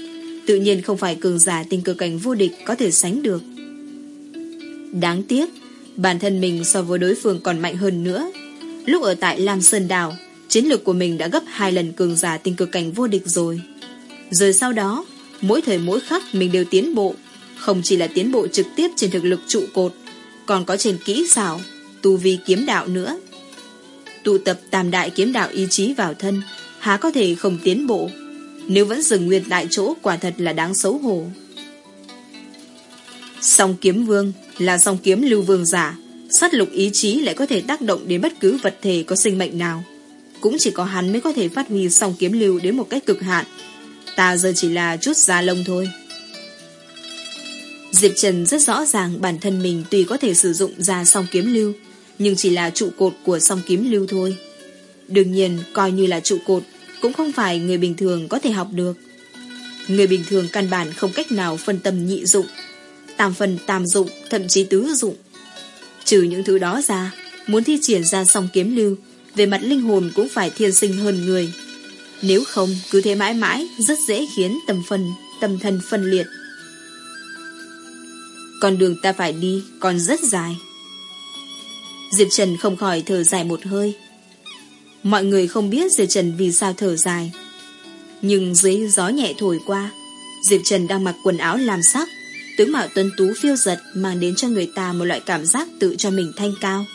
Tự nhiên không phải cường giả tinh cực cảnh vô địch có thể sánh được. Đáng tiếc, bản thân mình so với đối phương còn mạnh hơn nữa. Lúc ở tại Lam Sơn Đảo, chiến lược của mình đã gấp hai lần cường giả tình cực cảnh vô địch rồi. Rồi sau đó, Mỗi thời mỗi khắc mình đều tiến bộ Không chỉ là tiến bộ trực tiếp trên thực lực trụ cột Còn có trên kỹ xảo Tu vi kiếm đạo nữa Tụ tập tam đại kiếm đạo ý chí vào thân Há có thể không tiến bộ Nếu vẫn dừng nguyên tại chỗ Quả thật là đáng xấu hổ Song kiếm vương Là song kiếm lưu vương giả Sát lục ý chí lại có thể tác động Đến bất cứ vật thể có sinh mệnh nào Cũng chỉ có hắn mới có thể phát huy song kiếm lưu Đến một cách cực hạn Ta giờ chỉ là chút da lông thôi Diệp Trần rất rõ ràng bản thân mình tùy có thể sử dụng ra song kiếm lưu, nhưng chỉ là trụ cột của song kiếm lưu thôi. Đương nhiên, coi như là trụ cột, cũng không phải người bình thường có thể học được. Người bình thường căn bản không cách nào phân tâm nhị dụng, tam phần tam dụng, thậm chí tứ dụng. Trừ những thứ đó ra, muốn thi triển ra song kiếm lưu, về mặt linh hồn cũng phải thiên sinh hơn người. Nếu không cứ thế mãi mãi Rất dễ khiến tâm phân Tâm thân phân liệt. Con đường ta phải đi Còn rất dài. Diệp Trần không khỏi thở dài một hơi. Mọi người không biết Diệp Trần vì sao thở dài. Nhưng dưới gió nhẹ thổi qua Diệp Trần đang mặc quần áo làm sắc Tướng mạo tuấn tú phiêu giật Mang đến cho người ta một loại cảm giác Tự cho mình thanh cao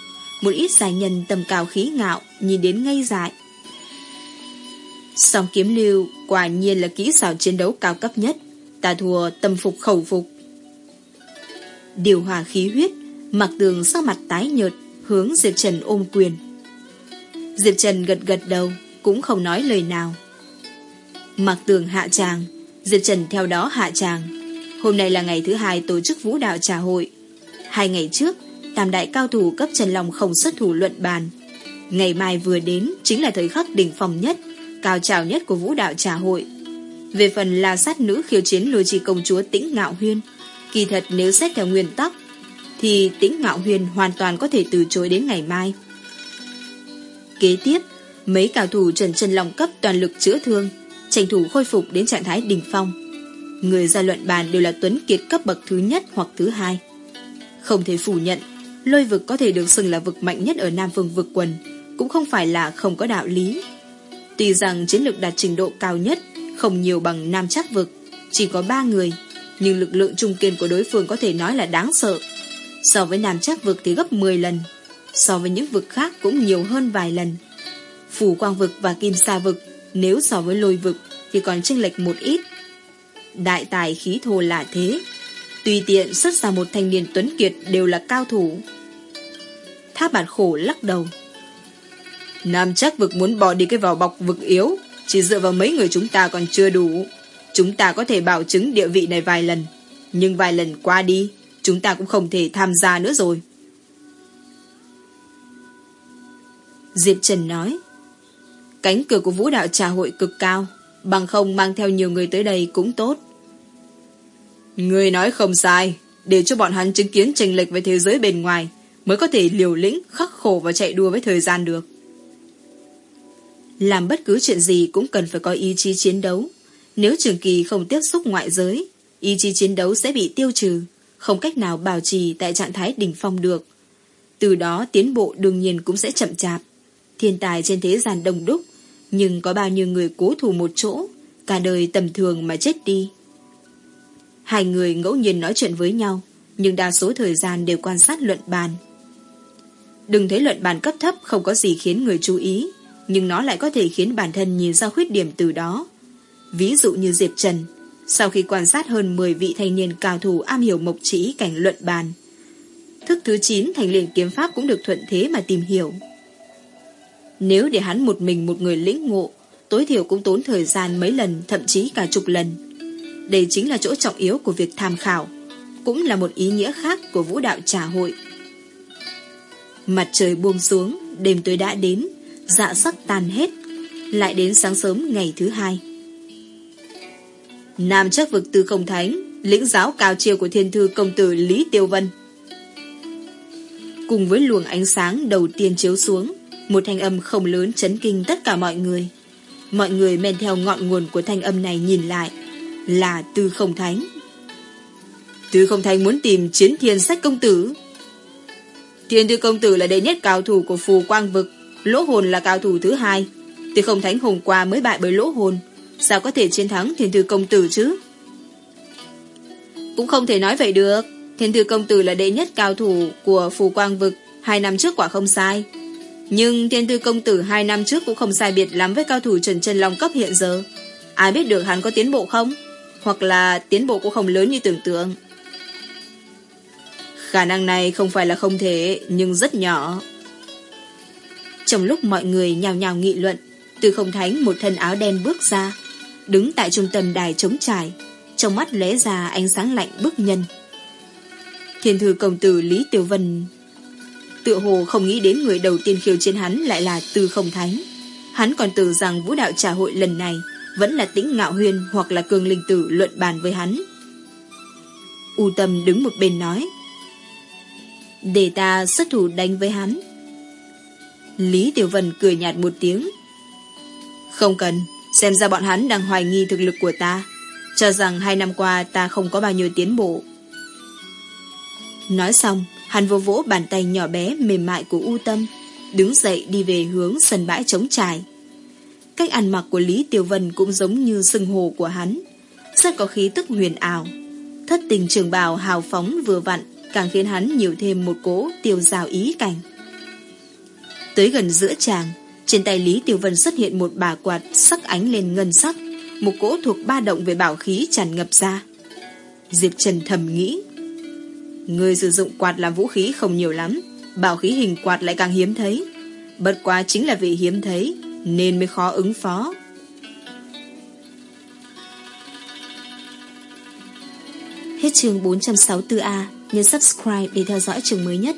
Một ít dài nhân tầm cao khí ngạo Nhìn đến ngây dại Song kiếm lưu quả nhiên là kỹ xảo chiến đấu cao cấp nhất. Ta thua tâm phục khẩu phục. Điều hòa khí huyết, mặc tường sắc mặt tái nhợt, hướng Diệp Trần ôm quyền. Diệp Trần gật gật đầu, cũng không nói lời nào. Mặc tường hạ tràng, Diệp Trần theo đó hạ tràng. Hôm nay là ngày thứ hai tổ chức vũ đạo trà hội. Hai ngày trước, tam đại cao thủ cấp Trần Long không xuất thủ luận bàn. Ngày mai vừa đến chính là thời khắc đỉnh phòng nhất cao trào nhất của vũ đạo trà hội. Về phần là sát nữ khiêu chiến lôi trì công chúa tĩnh ngạo huyên, kỳ thật nếu xét theo nguyên tắc, thì tĩnh ngạo huyên hoàn toàn có thể từ chối đến ngày mai. Kế tiếp, mấy cao thủ trần Trần Long cấp toàn lực chữa thương, tranh thủ khôi phục đến trạng thái đỉnh phong. Người ra luận bàn đều là tuấn kiệt cấp bậc thứ nhất hoặc thứ hai. Không thể phủ nhận, lôi vực có thể được xưng là vực mạnh nhất ở Nam vương vực quần, cũng không phải là không có đạo lý. Tuy rằng chiến lược đạt trình độ cao nhất Không nhiều bằng nam chắc vực Chỉ có ba người Nhưng lực lượng trung kiên của đối phương có thể nói là đáng sợ So với nam chắc vực thì gấp 10 lần So với những vực khác cũng nhiều hơn vài lần Phủ quang vực và kim sa vực Nếu so với lôi vực Thì còn chênh lệch một ít Đại tài khí thô là thế. Tùy tiện xuất ra một thanh niên tuấn kiệt Đều là cao thủ. Tháp bản khổ lắc đầu. Nam chắc vực muốn bỏ đi cái vỏ bọc vực yếu, Chỉ dựa vào mấy người chúng ta còn chưa đủ. Chúng ta có thể bảo chứng địa vị này vài lần, Nhưng vài lần qua đi, Chúng ta cũng không thể tham gia nữa rồi. Diệp Trần nói, Cánh cửa của vũ đạo trà hội cực cao Bằng không mang theo nhiều người tới đây cũng tốt Người nói không sai Để cho bọn hắn chứng kiến tranh lệch với thế giới bên ngoài Mới có thể liều lĩnh, khắc khổ và chạy đua với thời gian được làm bất cứ chuyện gì cũng cần phải có ý chí chiến đấu. Nếu trường kỳ không tiếp xúc ngoại giới, ý chí chiến đấu sẽ bị tiêu trừ, không cách nào bảo trì tại trạng thái đỉnh phong được. Từ đó tiến bộ đương nhiên cũng sẽ chậm chạp. Thiên tài trên thế gian đông đúc, nhưng có bao nhiêu người cố thủ một chỗ, cả đời tầm thường mà chết đi. Hai người ngẫu nhiên nói chuyện với nhau, nhưng đa số thời gian đều quan sát luận bàn. Đừng thấy luận bàn cấp thấp không có gì khiến người chú ý, nhưng nó lại có thể khiến bản thân nhìn ra khuyết điểm từ đó. Ví dụ như Diệp Trần, sau khi quan sát hơn 10 vị thanh niên cao thủ am hiểu mộc chỉ cảnh luận bàn, thức thứ 9 thành liền kiếm pháp cũng được thuận thế mà tìm hiểu. Nếu để hắn một mình một người lĩnh ngộ, tối thiểu cũng tốn thời gian mấy lần, thậm chí cả chục lần. Đây chính là chỗ trọng yếu của việc tham khảo, cũng là một ý nghĩa khác của vũ đạo trà hội. Mặt trời buông xuống, đêm tối đã đến, dạ sắc tan hết, lại đến sáng sớm ngày thứ hai. Nam chắc vực tư không thánh, lĩnh giáo cao chiêu của thiên thư công tử Lý Tiêu Vân. Cùng với luồng ánh sáng đầu tiên chiếu xuống, một thanh âm không lớn chấn kinh tất cả mọi người. Mọi người men theo ngọn nguồn của thanh âm này nhìn lại, là Tư Không Thánh. Tư Không Thánh muốn tìm chiến thiên sách công tử. Thiên Tư Công Tử là đệ nhất cao thủ của phù quang vực, lỗ hồn là cao thủ thứ hai. Tư Không Thánh hôm qua mới bại bởi lỗ hồn, sao có thể chiến thắng Thiên Tư Công Tử chứ? Cũng không thể nói vậy được. Thiên Tư Công Tử là đệ nhất cao thủ của phù quang vực, hai năm trước quả không sai. Nhưng Thiên Tư Công Tử hai năm trước cũng không sai biệt lắm với cao thủ Trần Trân Long cấp hiện giờ. Ai biết được hắn có tiến bộ không? Hoặc là tiến bộ cũng không lớn như tưởng tượng. Khả năng này không phải là không thể, nhưng rất nhỏ. Trong lúc mọi người nhào nhào nghị luận, từ không thánh một thân áo đen bước ra, đứng tại trung tâm đài trống trải, trong mắt lóe ra ánh sáng lạnh bức nhân. Thiên thư công tử Lý Tiểu Vân tựa hồ không nghĩ đến người đầu tiên khiêu chiến hắn lại là Tư Không Thánh. Hắn còn tưởng rằng vũ đạo trà hội lần này vẫn là tĩnh ngạo huyên hoặc là cường linh tử luận bàn với hắn. U Tâm đứng một bên nói Để ta xuất thủ đánh với hắn. Lý Tiểu Vân cười nhạt một tiếng. Không cần, xem ra bọn hắn đang hoài nghi thực lực của ta, cho rằng hai năm qua ta không có bao nhiêu tiến bộ. Nói xong, Hắn vô vỗ bàn tay nhỏ bé mềm mại của U Tâm, đứng dậy đi về hướng sân bãi trống trải. Cách ăn mặc của Lý Tiêu Vân cũng giống như sưng hồ của hắn, rất có khí tức huyền ảo. Thất tình trường bào hào phóng vừa vặn, càng khiến hắn nhiều thêm một cỗ tiêu rào ý cảnh. Tới gần giữa tràng, trên tay Lý Tiêu Vân xuất hiện một bà quạt sắc ánh lên ngân sắc, một cỗ thuộc ba động về bảo khí tràn ngập ra. Diệp Trần thầm nghĩ, Người sử dụng quạt làm vũ khí không nhiều lắm, Bảo khí hình quạt lại càng hiếm thấy. Bất quá chính là vì hiếm thấy, Nên mới khó ứng phó. Hết chương 464A Nhấn subscribe để theo dõi chương mới nhất.